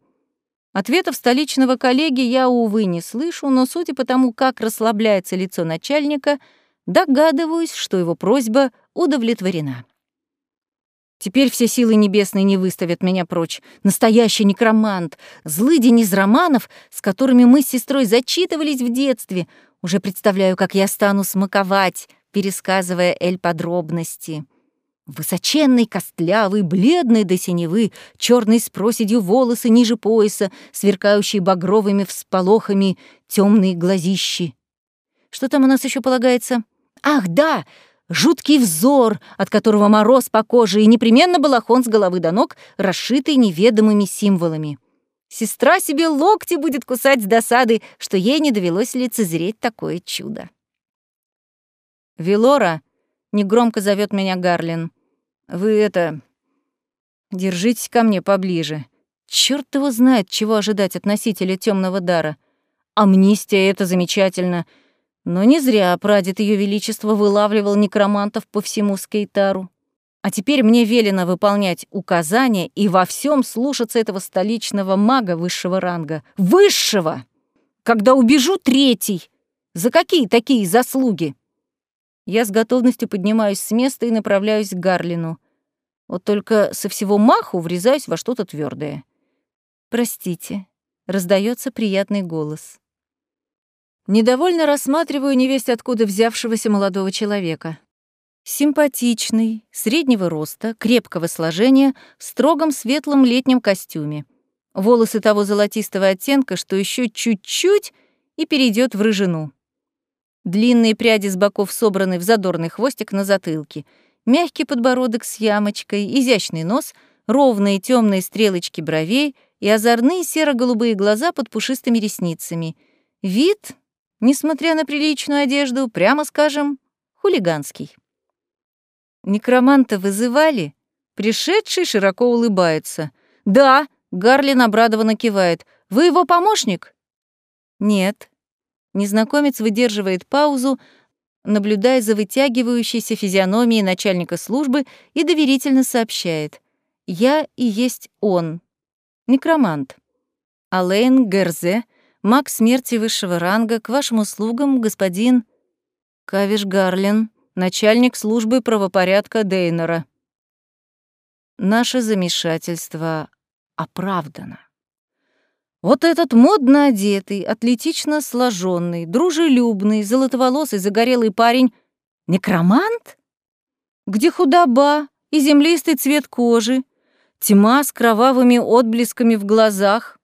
Ответов столичного коллеги я, увы, не слышу, но судя по тому, как расслабляется лицо начальника — Догадываюсь, что его просьба удовлетворена. Теперь все силы небесные не выставят меня прочь. Настоящий некромант, злыдень из романов, с которыми мы с сестрой зачитывались в детстве. Уже представляю, как я стану смаковать, пересказывая Эль подробности. Высоченный, костлявый, бледный до синевы, черный с проседью волосы ниже пояса, сверкающие багровыми всполохами темные глазищи. Что там у нас еще полагается? Ах, да! Жуткий взор, от которого мороз по коже и непременно балахон с головы до ног, расшитый неведомыми символами. Сестра себе локти будет кусать с досады, что ей не довелось лицезреть такое чудо. «Велора», — негромко зовет меня Гарлин, — «вы это... держитесь ко мне поближе. Черт его знает, чего ожидать от носителя темного дара. Амнистия — это замечательно — но не зря прадед Ее Величества вылавливал некромантов по всему Скейтару. А теперь мне велено выполнять указания и во всем слушаться этого столичного мага высшего ранга. Высшего! Когда убежу третий! За какие такие заслуги? Я с готовностью поднимаюсь с места и направляюсь к Гарлину. Вот только со всего маху врезаюсь во что-то твердое. «Простите», — раздается приятный голос. Недовольно рассматриваю невесть откуда взявшегося молодого человека. Симпатичный, среднего роста, крепкого сложения, в строгом светлом летнем костюме. Волосы того золотистого оттенка, что еще чуть-чуть и перейдет в рыжину. Длинные пряди с боков собраны в задорный хвостик на затылке. Мягкий подбородок с ямочкой, изящный нос, ровные темные стрелочки бровей и озорные серо-голубые глаза под пушистыми ресницами. Вид, несмотря на приличную одежду, прямо скажем, хулиганский. Некроманта вызывали? Пришедший широко улыбается. «Да», — Гарлин обрадованно кивает. «Вы его помощник?» «Нет», Незнакомец выдерживает паузу, наблюдая за вытягивающейся физиономией начальника службы и доверительно сообщает. «Я и есть он. Некромант. Алейн Герзе, маг смерти высшего ранга, к вашим услугам, господин Кавиш Гарлин, начальник службы правопорядка Дейнера». Наше замешательство оправдано. Вот этот модно одетый, атлетично сложенный, дружелюбный, золотоволосый, загорелый парень — некромант? Где худоба и землистый цвет кожи, тьма с кровавыми отблесками в глазах?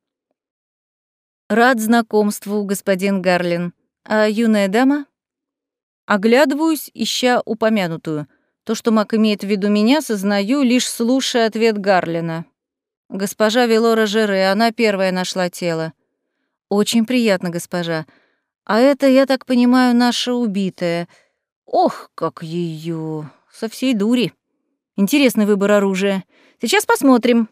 Рад знакомству, господин Гарлин. А юная дама? Оглядываюсь, ища упомянутую. То, что Мак имеет в виду меня, сознаю, лишь слушая ответ Гарлина. «Госпожа Велора Жере, она первая нашла тело». «Очень приятно, госпожа. А это, я так понимаю, наша убитая. Ох, как ее Со всей дури. Интересный выбор оружия. Сейчас посмотрим».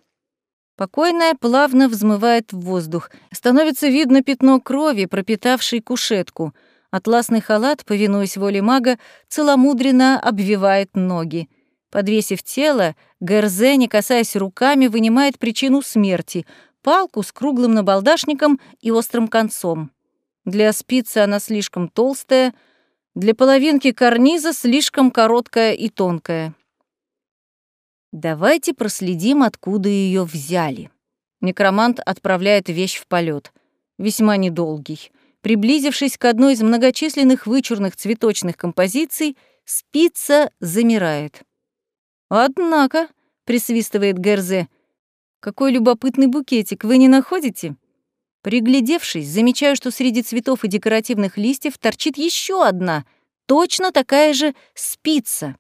Покойная плавно взмывает в воздух. Становится видно пятно крови, пропитавшей кушетку. Атласный халат, повинуясь воле мага, целомудренно обвивает ноги. Подвесив тело, Герзе, не касаясь руками, вынимает причину смерти — палку с круглым набалдашником и острым концом. Для спицы она слишком толстая, для половинки карниза слишком короткая и тонкая. Давайте проследим, откуда ее взяли. Некромант отправляет вещь в полет, весьма недолгий. Приблизившись к одной из многочисленных вычурных цветочных композиций, спица замирает. «Однако», — присвистывает Герзе, — «какой любопытный букетик, вы не находите?» Приглядевшись, замечаю, что среди цветов и декоративных листьев торчит еще одна, точно такая же спица.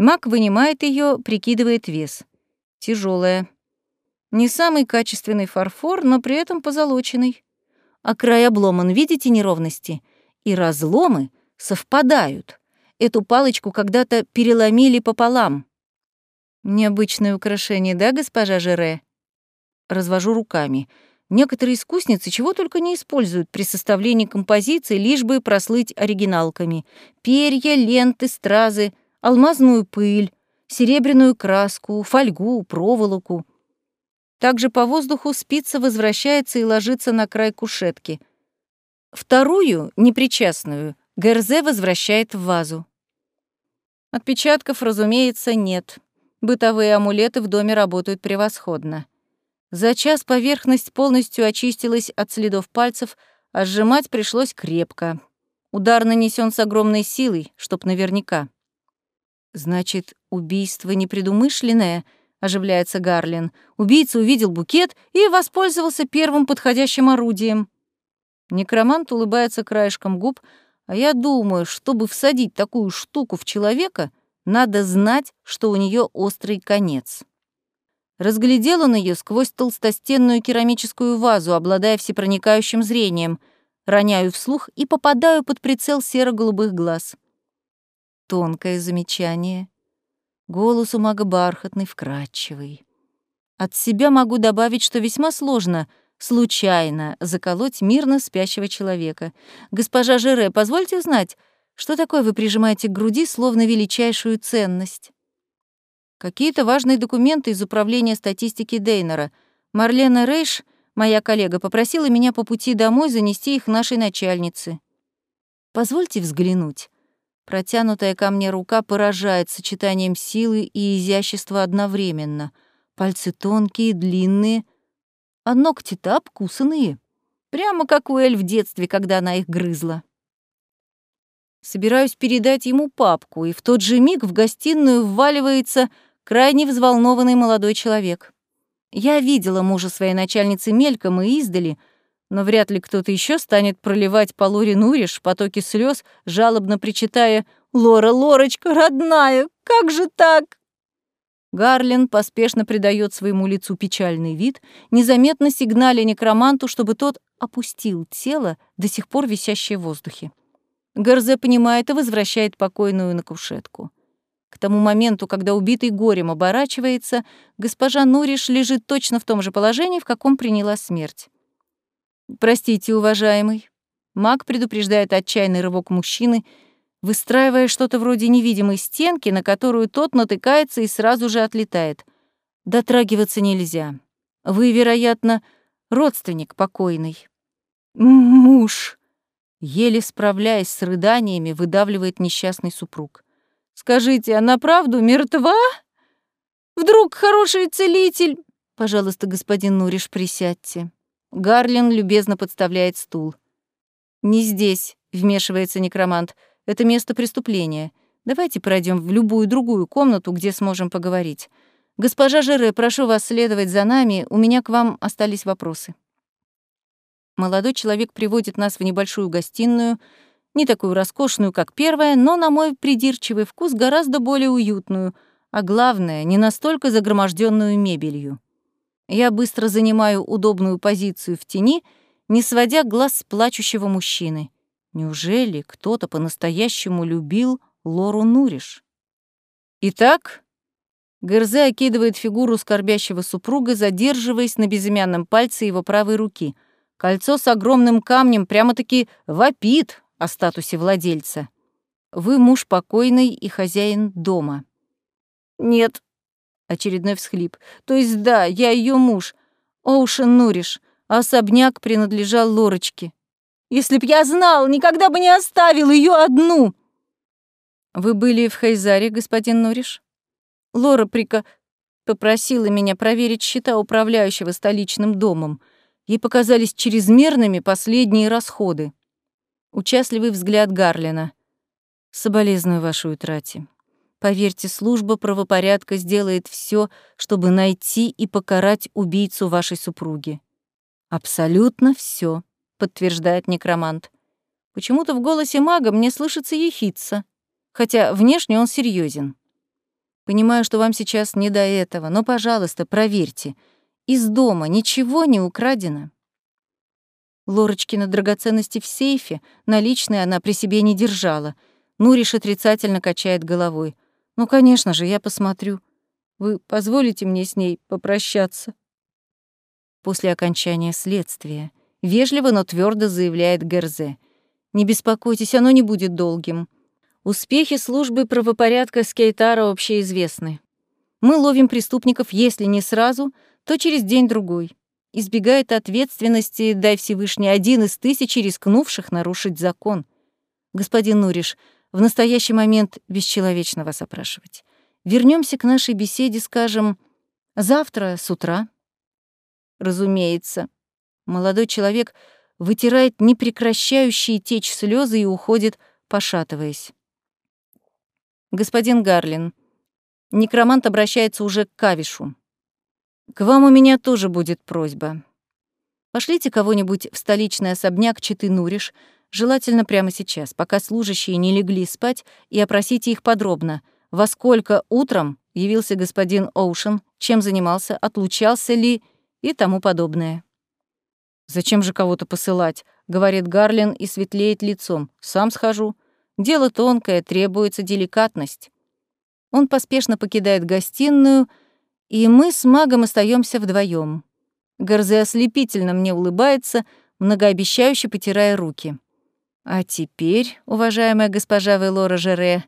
Мак вынимает ее, прикидывает вес. Тяжелая. Не самый качественный фарфор, но при этом позолоченный. А край обломан, видите неровности? И разломы совпадают. Эту палочку когда-то переломили пополам. Необычное украшение, да, госпожа Жере? Развожу руками. Некоторые искусницы чего только не используют при составлении композиции, лишь бы прослыть оригиналками. Перья, ленты, стразы, алмазную пыль, серебряную краску, фольгу, проволоку. Также по воздуху спица возвращается и ложится на край кушетки. Вторую, непричастную, Герзе возвращает в вазу. Отпечатков, разумеется, нет. Бытовые амулеты в доме работают превосходно. За час поверхность полностью очистилась от следов пальцев, а сжимать пришлось крепко. Удар нанесен с огромной силой, чтоб наверняка. «Значит, убийство непредумышленное?» — оживляется Гарлин. «Убийца увидел букет и воспользовался первым подходящим орудием». Некромант улыбается краешком губ, а я думаю, чтобы всадить такую штуку в человека — надо знать, что у нее острый конец. Разглядел он ее сквозь толстостенную керамическую вазу, обладая всепроникающим зрением. Роняю вслух и попадаю под прицел серо-голубых глаз. Тонкое замечание. Голос у мага бархатный, вкрадчивый. От себя могу добавить, что весьма сложно случайно заколоть мирно спящего человека. Госпожа Жере, позвольте узнать, что такое вы прижимаете к груди, словно величайшую ценность? Какие-то важные документы из управления статистики Дейнера. Марлена Рейш, моя коллега, попросила меня по пути домой занести их нашей начальнице. Позвольте взглянуть. Протянутая ко мне рука поражает сочетанием силы и изящества одновременно. Пальцы тонкие, длинные, а ногти-то обкусанные. Прямо как у Эль в детстве, когда она их грызла. Собираюсь передать ему папку, и в тот же миг в гостиную вваливается крайне взволнованный молодой человек. Я видела мужа своей начальницы мельком и издали, но вряд ли кто-то еще станет проливать по Лоре Нуриш потоки слез, жалобно причитая «Лора, Лорочка, родная, как же так?» Гарлин поспешно придает своему лицу печальный вид, незаметно сигналя некроманту, чтобы тот опустил тело, до сих пор висящее в воздухе. Горзе понимает и возвращает покойную на кушетку. К тому моменту, когда убитый горем оборачивается, госпожа Нуриш лежит точно в том же положении, в каком приняла смерть. «Простите, уважаемый». Маг предупреждает отчаянный рывок мужчины, выстраивая что-то вроде невидимой стенки, на которую тот натыкается и сразу же отлетает. Дотрагиваться нельзя. Вы, вероятно, родственник покойный. Муж. Еле справляясь с рыданиями, выдавливает несчастный супруг. Скажите, она правду мертва? Вдруг хороший целитель? Пожалуйста, господин Нуриш, присядьте. Гарлин любезно подставляет стул. «Не здесь», — вмешивается некромант. «Это место преступления. Давайте пройдем в любую другую комнату, где сможем поговорить. Госпожа Жере, прошу вас следовать за нами, у меня к вам остались вопросы». Молодой человек приводит нас в небольшую гостиную, не такую роскошную, как первая, но, на мой придирчивый вкус, гораздо более уютную, а главное, не настолько загроможденную мебелью. Я быстро занимаю удобную позицию в тени, не сводя глаз с плачущего мужчины. Неужели кто-то по-настоящему любил Лору Нуриш? Итак, Герзе окидывает фигуру скорбящего супруга, задерживаясь на безымянном пальце его правой руки. Кольцо с огромным камнем прямо-таки вопит о статусе владельца. Вы муж покойный и хозяин дома. Нет, Очередной всхлип. То есть да, я ее муж. Оушен Нуриш. А особняк принадлежал Лорочке. Если б я знал, никогда бы не оставил ее одну. Вы были в Хайзаре, господин Нуриш? Лора прика... попросила меня проверить счета управляющего столичным домом. Ей показались чрезмерными последние расходы. Участливый взгляд Гарлина. Соболезную вашей утрате. Поверьте, служба правопорядка сделает все, чтобы найти и покарать убийцу вашей супруги. Абсолютно все, подтверждает некромант. Почему-то в голосе мага мне слышится ехидца, хотя внешне он серьезен. Понимаю, что вам сейчас не до этого, но, пожалуйста, проверьте. Из дома ничего не украдено. Лорочкина драгоценности в сейфе, наличные она при себе не держала. Нуриш отрицательно качает головой. Ну, конечно же, я посмотрю. Вы позволите мне с ней попрощаться? После окончания следствия вежливо, но твердо заявляет Герзе. Не беспокойтесь, оно не будет долгим. Успехи службы правопорядка Скейтара общеизвестны. Мы ловим преступников, если не сразу, то через день-другой. Избегает ответственности, дай Всевышний, один из тысячи рискнувших нарушить закон. Господин Нуриш, в настоящий момент бесчеловечно вас опрашивать. Вернемся к нашей беседе, скажем, завтра с утра. Разумеется. Молодой человек вытирает непрекращающие течь слезы и уходит, пошатываясь. Господин Гарлин, некромант обращается уже к Кавишу. К вам у меня тоже будет просьба. Пошлите кого-нибудь в столичный особняк Читы Нуриш, Желательно прямо сейчас, пока служащие не легли спать, и опросите их подробно. Во сколько утром явился господин Оушен, чем занимался, отлучался ли и тому подобное. «Зачем же кого-то посылать?» — говорит Гарлин и светлеет лицом. «Сам схожу. Дело тонкое, требуется деликатность». Он поспешно покидает гостиную, и мы с магом остаемся вдвоем. Горзе ослепительно мне улыбается, многообещающе потирая руки. А теперь, уважаемая госпожа Велора Жере,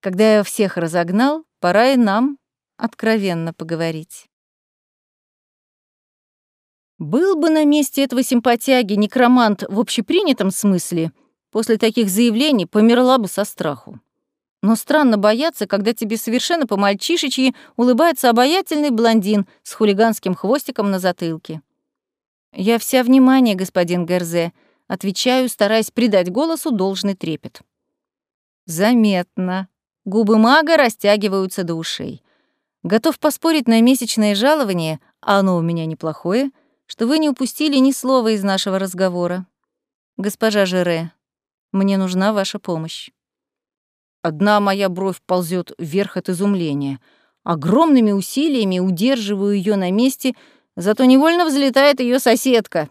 когда я всех разогнал, пора и нам откровенно поговорить. Был бы на месте этого симпатяги некромант в общепринятом смысле, после таких заявлений померла бы со страху. Но странно бояться, когда тебе совершенно по-мальчишечьи улыбается обаятельный блондин с хулиганским хвостиком на затылке. «Я вся внимание, господин Герзе», Отвечаю, стараясь придать голосу должный трепет. Заметно. Губы мага растягиваются до ушей. Готов поспорить на месячное жалование, а оно у меня неплохое, что вы не упустили ни слова из нашего разговора. Госпожа Жере, мне нужна ваша помощь. Одна моя бровь ползет вверх от изумления. Огромными усилиями удерживаю ее на месте, зато невольно взлетает ее соседка.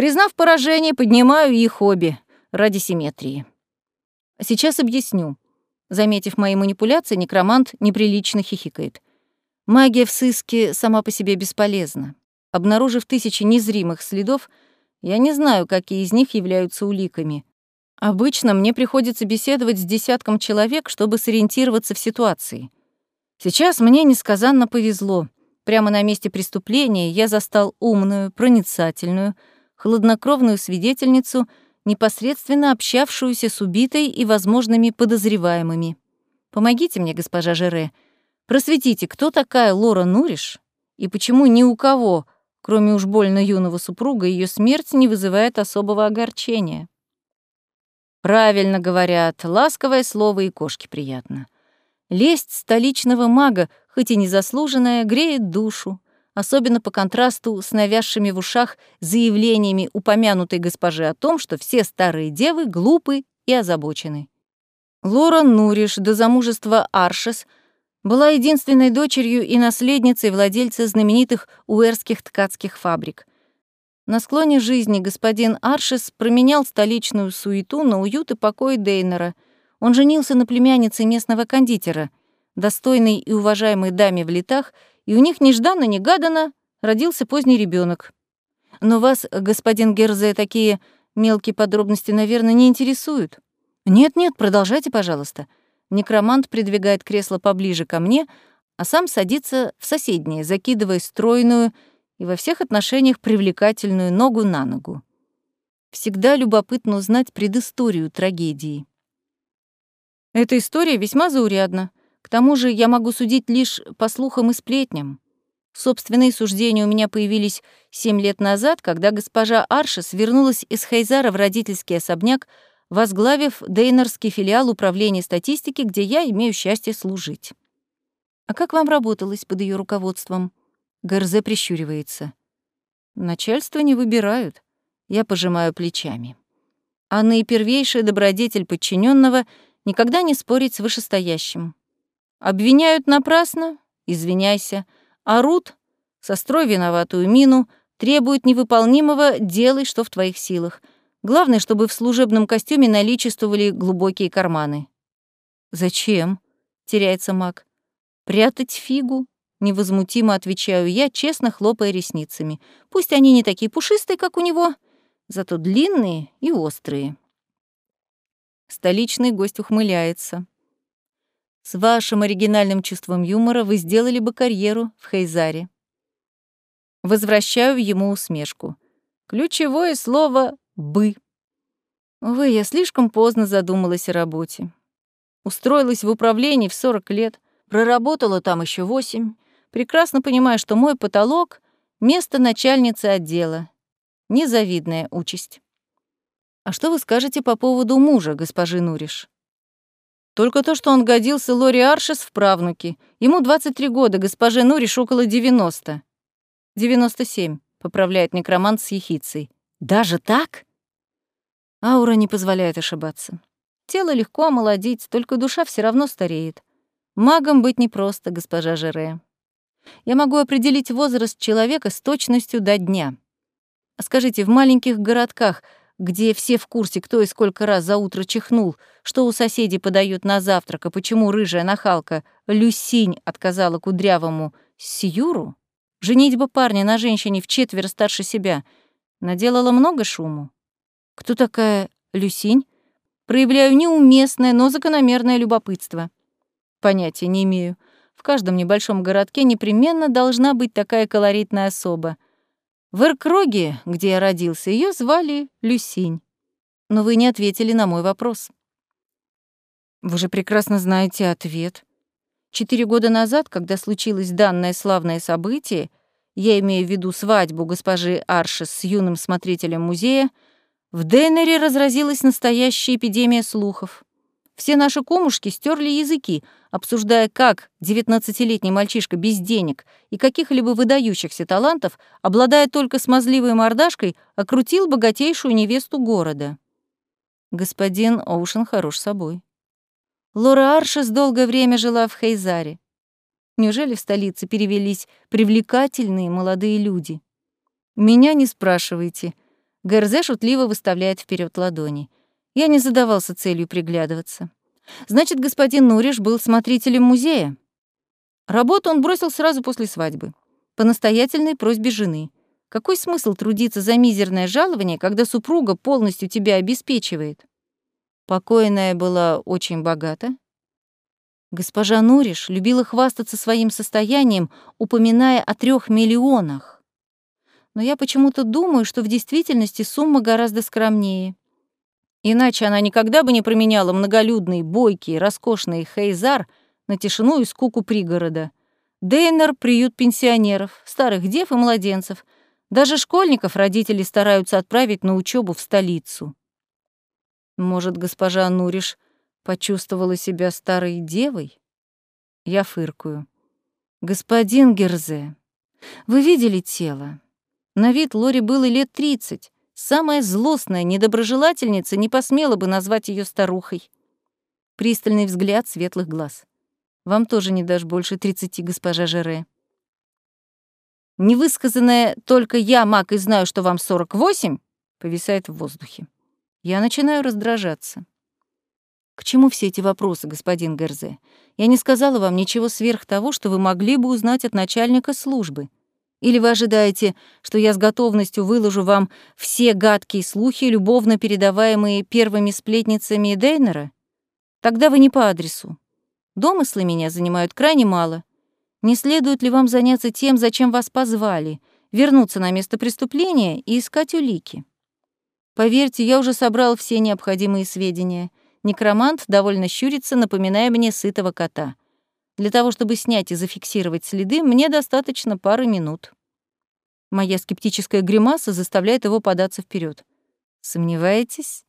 Признав поражение, поднимаю их обе ради симметрии. Сейчас объясню. Заметив мои манипуляции, некромант неприлично хихикает. Магия в сыске сама по себе бесполезна. Обнаружив тысячи незримых следов, я не знаю, какие из них являются уликами. Обычно мне приходится беседовать с десятком человек, чтобы сориентироваться в ситуации. Сейчас мне несказанно повезло. Прямо на месте преступления я застал умную, проницательную, хладнокровную свидетельницу, непосредственно общавшуюся с убитой и возможными подозреваемыми. Помогите мне, госпожа Жере. Просветите, кто такая Лора Нуриш и почему ни у кого, кроме уж больно юного супруга, ее смерть не вызывает особого огорчения. Правильно говорят, ласковое слово и кошке приятно. Лесть столичного мага, хоть и незаслуженная, греет душу, особенно по контрасту с навязшими в ушах заявлениями упомянутой госпожи о том, что все старые девы глупы и озабочены. Лора Нуриш до замужества Аршес была единственной дочерью и наследницей владельца знаменитых уэрских ткацких фабрик. На склоне жизни господин Аршес променял столичную суету на уют и покой Дейнера. Он женился на племяннице местного кондитера, достойной и уважаемой даме в летах, и у них нежданно-негаданно родился поздний ребенок. Но вас, господин Герзе, такие мелкие подробности, наверное, не интересуют. Нет-нет, продолжайте, пожалуйста. Некромант придвигает кресло поближе ко мне, а сам садится в соседнее, закидывая стройную, и во всех отношениях привлекательную ногу на ногу. Всегда любопытно узнать предысторию трагедии. Эта история весьма заурядна. К тому же я могу судить лишь по слухам и сплетням. Собственные суждения у меня появились семь лет назад, когда госпожа Аршес вернулась из Хайзара в родительский особняк, возглавив Дейнерский филиал управления статистики, где я имею счастье служить. А как вам работалось под ее руководством? Горзе прищуривается. Начальство не выбирают. Я пожимаю плечами. А наипервейший добродетель подчиненного никогда не спорить с вышестоящим. Обвиняют напрасно — извиняйся. Орут — сострой виноватую мину, требуют невыполнимого — делай, что в твоих силах. Главное, чтобы в служебном костюме наличествовали глубокие карманы. «Зачем?» — теряется маг. «Прятать фигу?» Невозмутимо отвечаю я, честно хлопая ресницами. Пусть они не такие пушистые, как у него, зато длинные и острые. Столичный гость ухмыляется. С вашим оригинальным чувством юмора вы сделали бы карьеру в Хейзаре. Возвращаю ему усмешку. Ключевое слово «бы». Увы, я слишком поздно задумалась о работе. Устроилась в управлении в 40 лет, проработала там еще восемь, прекрасно понимая, что мой потолок — место начальницы отдела. Незавидная участь. А что вы скажете по поводу мужа, госпожи Нуриш? Только то, что он годился Лори Аршес в правнуки. Ему 23 года, госпоже Нуриш около 90. 97, поправляет некромант с ехицей. Даже так? Аура не позволяет ошибаться. Тело легко омолодить, только душа все равно стареет. Магом быть непросто, госпожа Жере. Я могу определить возраст человека с точностью до дня. Скажите, в маленьких городках, где все в курсе, кто и сколько раз за утро чихнул, что у соседей подают на завтрак, а почему рыжая нахалка Люсинь отказала кудрявому Сьюру, женитьба парня на женщине в четверо старше себя, наделала много шуму. Кто такая Люсинь? Проявляю неуместное, но закономерное любопытство. Понятия не имею. В каждом небольшом городке непременно должна быть такая колоритная особа. В Эркроге, где я родился, ее звали Люсинь. Но вы не ответили на мой вопрос. Вы же прекрасно знаете ответ. Четыре года назад, когда случилось данное славное событие, я имею в виду свадьбу госпожи Аршес с юным смотрителем музея, в Деннере разразилась настоящая эпидемия слухов. Все наши комушки стерли языки, обсуждая, как девятнадцатилетний мальчишка без денег и каких-либо выдающихся талантов, обладая только смазливой мордашкой, окрутил богатейшую невесту города. Господин Оушен хорош собой. Лора Аршес долгое время жила в Хейзаре. Неужели в столице перевелись привлекательные молодые люди? Меня не спрашивайте. Герзе шутливо выставляет вперед ладони. Я не задавался целью приглядываться. Значит, господин Нуриш был смотрителем музея. Работу он бросил сразу после свадьбы. По настоятельной просьбе жены. Какой смысл трудиться за мизерное жалование, когда супруга полностью тебя обеспечивает? Покойная была очень богата. Госпожа Нуриш любила хвастаться своим состоянием, упоминая о трех миллионах. Но я почему-то думаю, что в действительности сумма гораздо скромнее. Иначе она никогда бы не променяла многолюдный, бойкий, роскошный Хейзар на тишину и скуку пригорода. Дейнер — приют пенсионеров, старых дев и младенцев. Даже школьников родители стараются отправить на учебу в столицу. Может, госпожа Нуриш почувствовала себя старой девой? Я фыркую. «Господин Герзе, вы видели тело? На вид Лори было лет тридцать. Самая злостная недоброжелательница не посмела бы назвать ее старухой. Пристальный взгляд светлых глаз. Вам тоже не дашь больше тридцати, госпожа Жере. Невысказанное «только я маг и знаю, что вам сорок восемь» повисает в воздухе. Я начинаю раздражаться. К чему все эти вопросы, господин Герзе? Я не сказала вам ничего сверх того, что вы могли бы узнать от начальника службы. Или вы ожидаете, что я с готовностью выложу вам все гадкие слухи, любовно передаваемые первыми сплетницами Дейнера? Тогда вы не по адресу. Домыслы меня занимают крайне мало. Не следует ли вам заняться тем, зачем вас позвали, вернуться на место преступления и искать улики? Поверьте, я уже собрал все необходимые сведения. Некромант довольно щурится, напоминая мне сытого кота. Для того, чтобы снять и зафиксировать следы, мне достаточно пары минут. Моя скептическая гримаса заставляет его податься вперед. Сомневаетесь?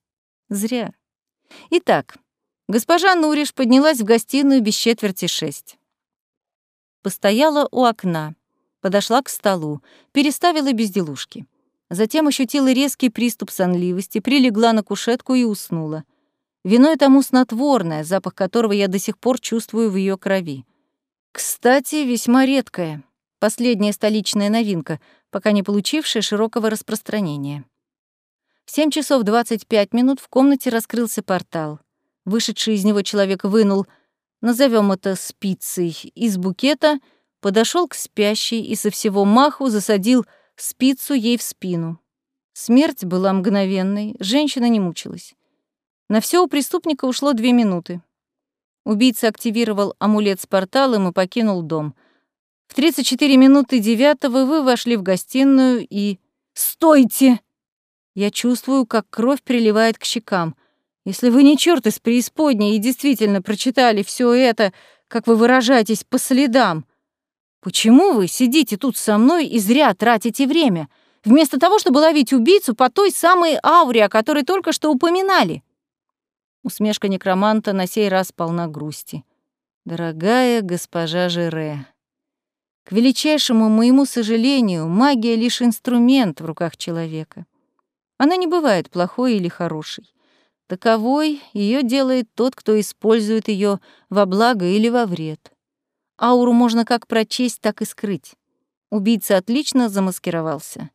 Зря. Итак, госпожа Нуриш поднялась в гостиную без четверти шесть. Постояла у окна, подошла к столу, переставила безделушки. Затем ощутила резкий приступ сонливости, прилегла на кушетку и уснула. Виной тому снотворное, запах которого я до сих пор чувствую в ее крови. Кстати, весьма редкая, последняя столичная новинка, пока не получившая широкого распространения. В 7 часов 25 минут в комнате раскрылся портал. Вышедший из него человек вынул, назовем это спицей, из букета, подошел к спящей и со всего маху засадил спицу ей в спину. Смерть была мгновенной, женщина не мучилась. На все у преступника ушло две минуты. Убийца активировал амулет с порталом и покинул дом. В 34 минуты девятого вы вошли в гостиную и... «Стойте!» Я чувствую, как кровь приливает к щекам. Если вы не черт из преисподней и действительно прочитали все это, как вы выражаетесь, по следам, почему вы сидите тут со мной и зря тратите время, вместо того, чтобы ловить убийцу по той самой ауре, о которой только что упоминали?» Усмешка некроманта на сей раз полна грусти. «Дорогая госпожа Жире, к величайшему моему сожалению, магия — лишь инструмент в руках человека. Она не бывает плохой или хорошей. Таковой ее делает тот, кто использует ее во благо или во вред. Ауру можно как прочесть, так и скрыть. Убийца отлично замаскировался.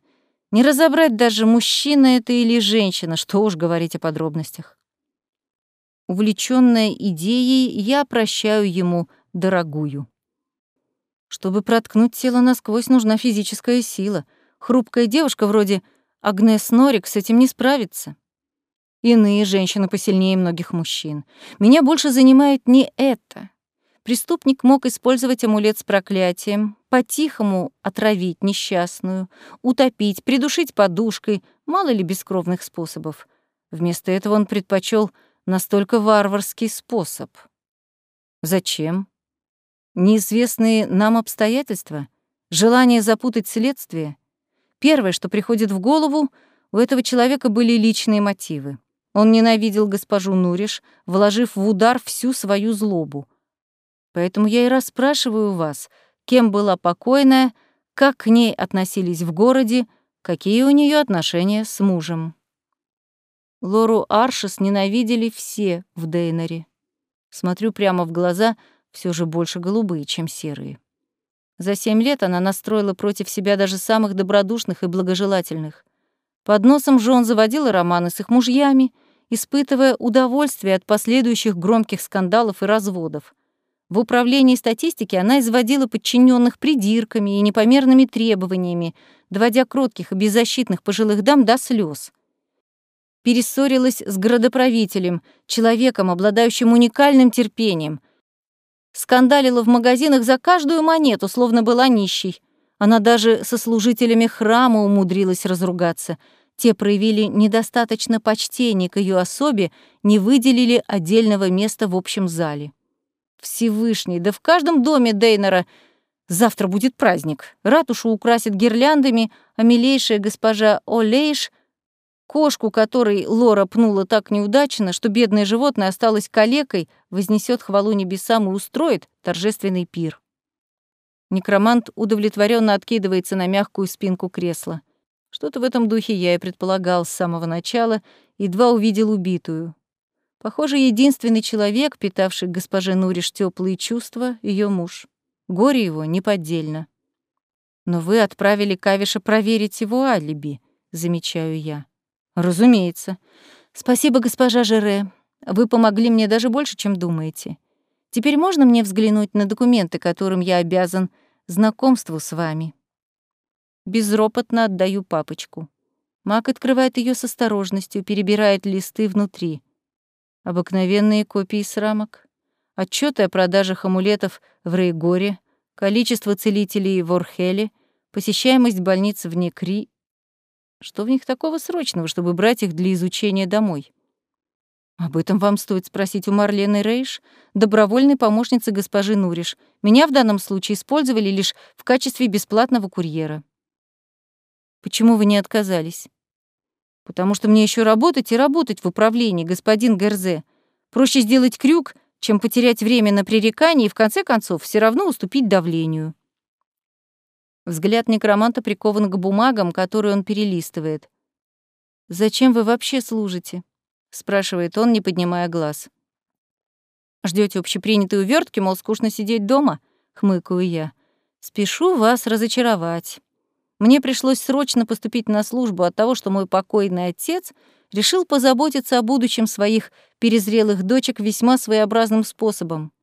Не разобрать даже, мужчина это или женщина, что уж говорить о подробностях. Увлечённая идеей, я прощаю ему дорогую. Чтобы проткнуть тело насквозь, нужна физическая сила. Хрупкая девушка вроде Агнес Норик с этим не справится. Иные женщины посильнее многих мужчин. Меня больше занимает не это. Преступник мог использовать амулет с проклятием, по-тихому отравить несчастную, утопить, придушить подушкой, мало ли бескровных способов. Вместо этого он предпочел настолько варварский способ? Зачем? Неизвестные нам обстоятельства? Желание запутать следствие? Первое, что приходит в голову, у этого человека были личные мотивы. Он ненавидел госпожу Нуриш, вложив в удар всю свою злобу. Поэтому я и расспрашиваю вас, кем была покойная, как к ней относились в городе, какие у нее отношения с мужем. Лору Аршес ненавидели все в Дейнере. Смотрю прямо в глаза, все же больше голубые, чем серые. За семь лет она настроила против себя даже самых добродушных и благожелательных. Под носом же он заводила романы с их мужьями, испытывая удовольствие от последующих громких скандалов и разводов. В управлении статистики она изводила подчиненных придирками и непомерными требованиями, доводя кротких и беззащитных пожилых дам до слез. Перессорилась с градоправителем, человеком, обладающим уникальным терпением. Скандалила в магазинах за каждую монету, словно была нищей. Она даже со служителями храма умудрилась разругаться — те проявили недостаточно почтения к ее особе, не выделили отдельного места в общем зале. Всевышний, да в каждом доме Дейнера завтра будет праздник. Ратушу украсят гирляндами, а милейшая госпожа Олейш, кошку которой Лора пнула так неудачно, что бедное животное осталось калекой, вознесет хвалу небесам и устроит торжественный пир. Некромант удовлетворенно откидывается на мягкую спинку кресла. Что-то в этом духе я и предполагал с самого начала, едва увидел убитую. Похоже, единственный человек, питавший госпоже Нуриш теплые чувства, ее муж. Горе его неподдельно. Но вы отправили Кавиша проверить его алиби, замечаю я. Разумеется. Спасибо, госпожа Жере. Вы помогли мне даже больше, чем думаете. Теперь можно мне взглянуть на документы, которым я обязан знакомству с вами? Безропотно отдаю папочку. Мак открывает ее с осторожностью, перебирает листы внутри. Обыкновенные копии с рамок. Отчеты о продажах амулетов в Рейгоре, количество целителей в Орхеле, посещаемость больниц в Некри. Что в них такого срочного, чтобы брать их для изучения домой? Об этом вам стоит спросить у Марлены Рейш, добровольной помощницы госпожи Нуриш. Меня в данном случае использовали лишь в качестве бесплатного курьера. Почему вы не отказались? Потому что мне еще работать и работать в управлении, господин Герзе. Проще сделать крюк, чем потерять время на пререкание и в конце концов все равно уступить давлению. Взгляд некроманта прикован к бумагам, которые он перелистывает. «Зачем вы вообще служите?» — спрашивает он, не поднимая глаз. Ждете общепринятой увертки, мол, скучно сидеть дома?» — хмыкаю я. «Спешу вас разочаровать. Мне пришлось срочно поступить на службу от того, что мой покойный отец решил позаботиться о будущем своих перезрелых дочек весьма своеобразным способом.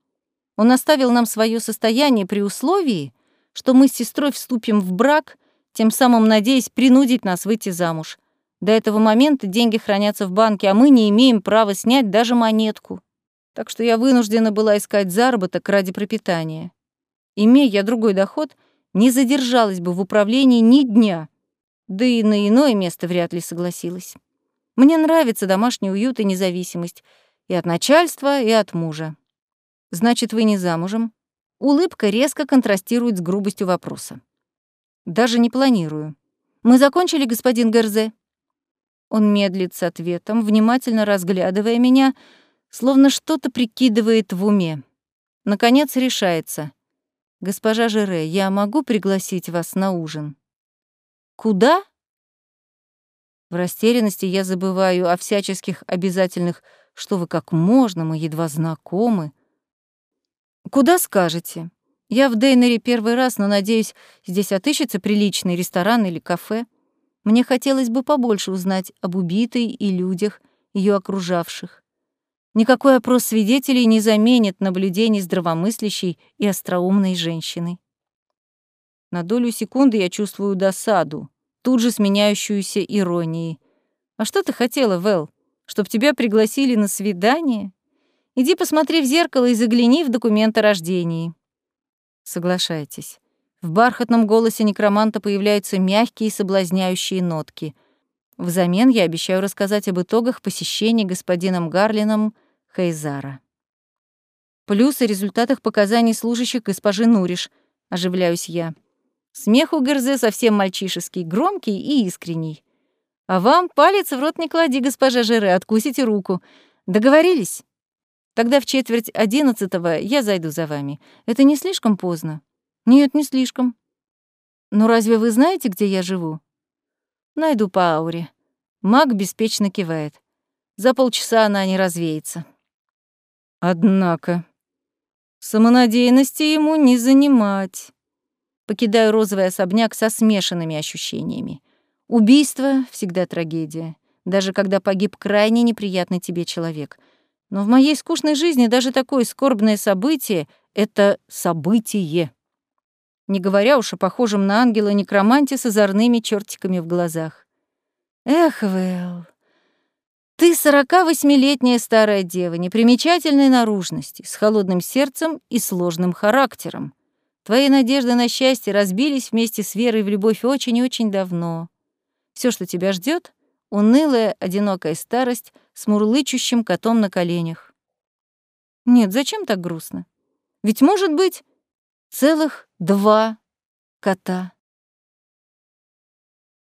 Он оставил нам свое состояние при условии, что мы с сестрой вступим в брак, тем самым надеясь принудить нас выйти замуж. До этого момента деньги хранятся в банке, а мы не имеем права снять даже монетку. Так что я вынуждена была искать заработок ради пропитания. Имея я другой доход, не задержалась бы в управлении ни дня, да и на иное место вряд ли согласилась. Мне нравится домашний уют и независимость и от начальства, и от мужа. Значит, вы не замужем? Улыбка резко контрастирует с грубостью вопроса. Даже не планирую. Мы закончили, господин Герзе? Он медлит с ответом, внимательно разглядывая меня, словно что-то прикидывает в уме. Наконец решается. «Госпожа Жере, я могу пригласить вас на ужин?» «Куда?» В растерянности я забываю о всяческих обязательных «что вы как можно, мы едва знакомы». «Куда скажете? Я в Дейнере первый раз, но, надеюсь, здесь отыщется приличный ресторан или кафе. Мне хотелось бы побольше узнать об убитой и людях, ее окружавших. Никакой опрос свидетелей не заменит наблюдений здравомыслящей и остроумной женщины. На долю секунды я чувствую досаду, тут же сменяющуюся иронией. «А что ты хотела, Вэл? Чтоб тебя пригласили на свидание? Иди посмотри в зеркало и загляни в документ о рождении». Соглашайтесь. В бархатном голосе некроманта появляются мягкие соблазняющие нотки. Взамен я обещаю рассказать об итогах посещения господином Гарлином Хейзара. Плюс о результатах показаний служащих госпожи Нуриш, оживляюсь я. Смех у Герзе совсем мальчишеский, громкий и искренний. А вам палец в рот не клади, госпожа Жере, откусите руку. Договорились? Тогда в четверть одиннадцатого я зайду за вами. Это не слишком поздно? Нет, не слишком. Но разве вы знаете, где я живу? Найду по ауре. Маг беспечно кивает. За полчаса она не развеется. Однако, самонадеянности ему не занимать. Покидаю розовый особняк со смешанными ощущениями. Убийство — всегда трагедия, даже когда погиб крайне неприятный тебе человек. Но в моей скучной жизни даже такое скорбное событие — это событие. Не говоря уж о похожем на ангела-некроманте с озорными чертиками в глазах. Эх, Вэл, ты сорока восьмилетняя старая дева, непримечательной наружности, с холодным сердцем и сложным характером. Твои надежды на счастье разбились вместе с верой в любовь очень и очень давно. Все, что тебя ждет, унылая, одинокая старость с мурлычущим котом на коленях. Нет, зачем так грустно? Ведь может быть целых два кота.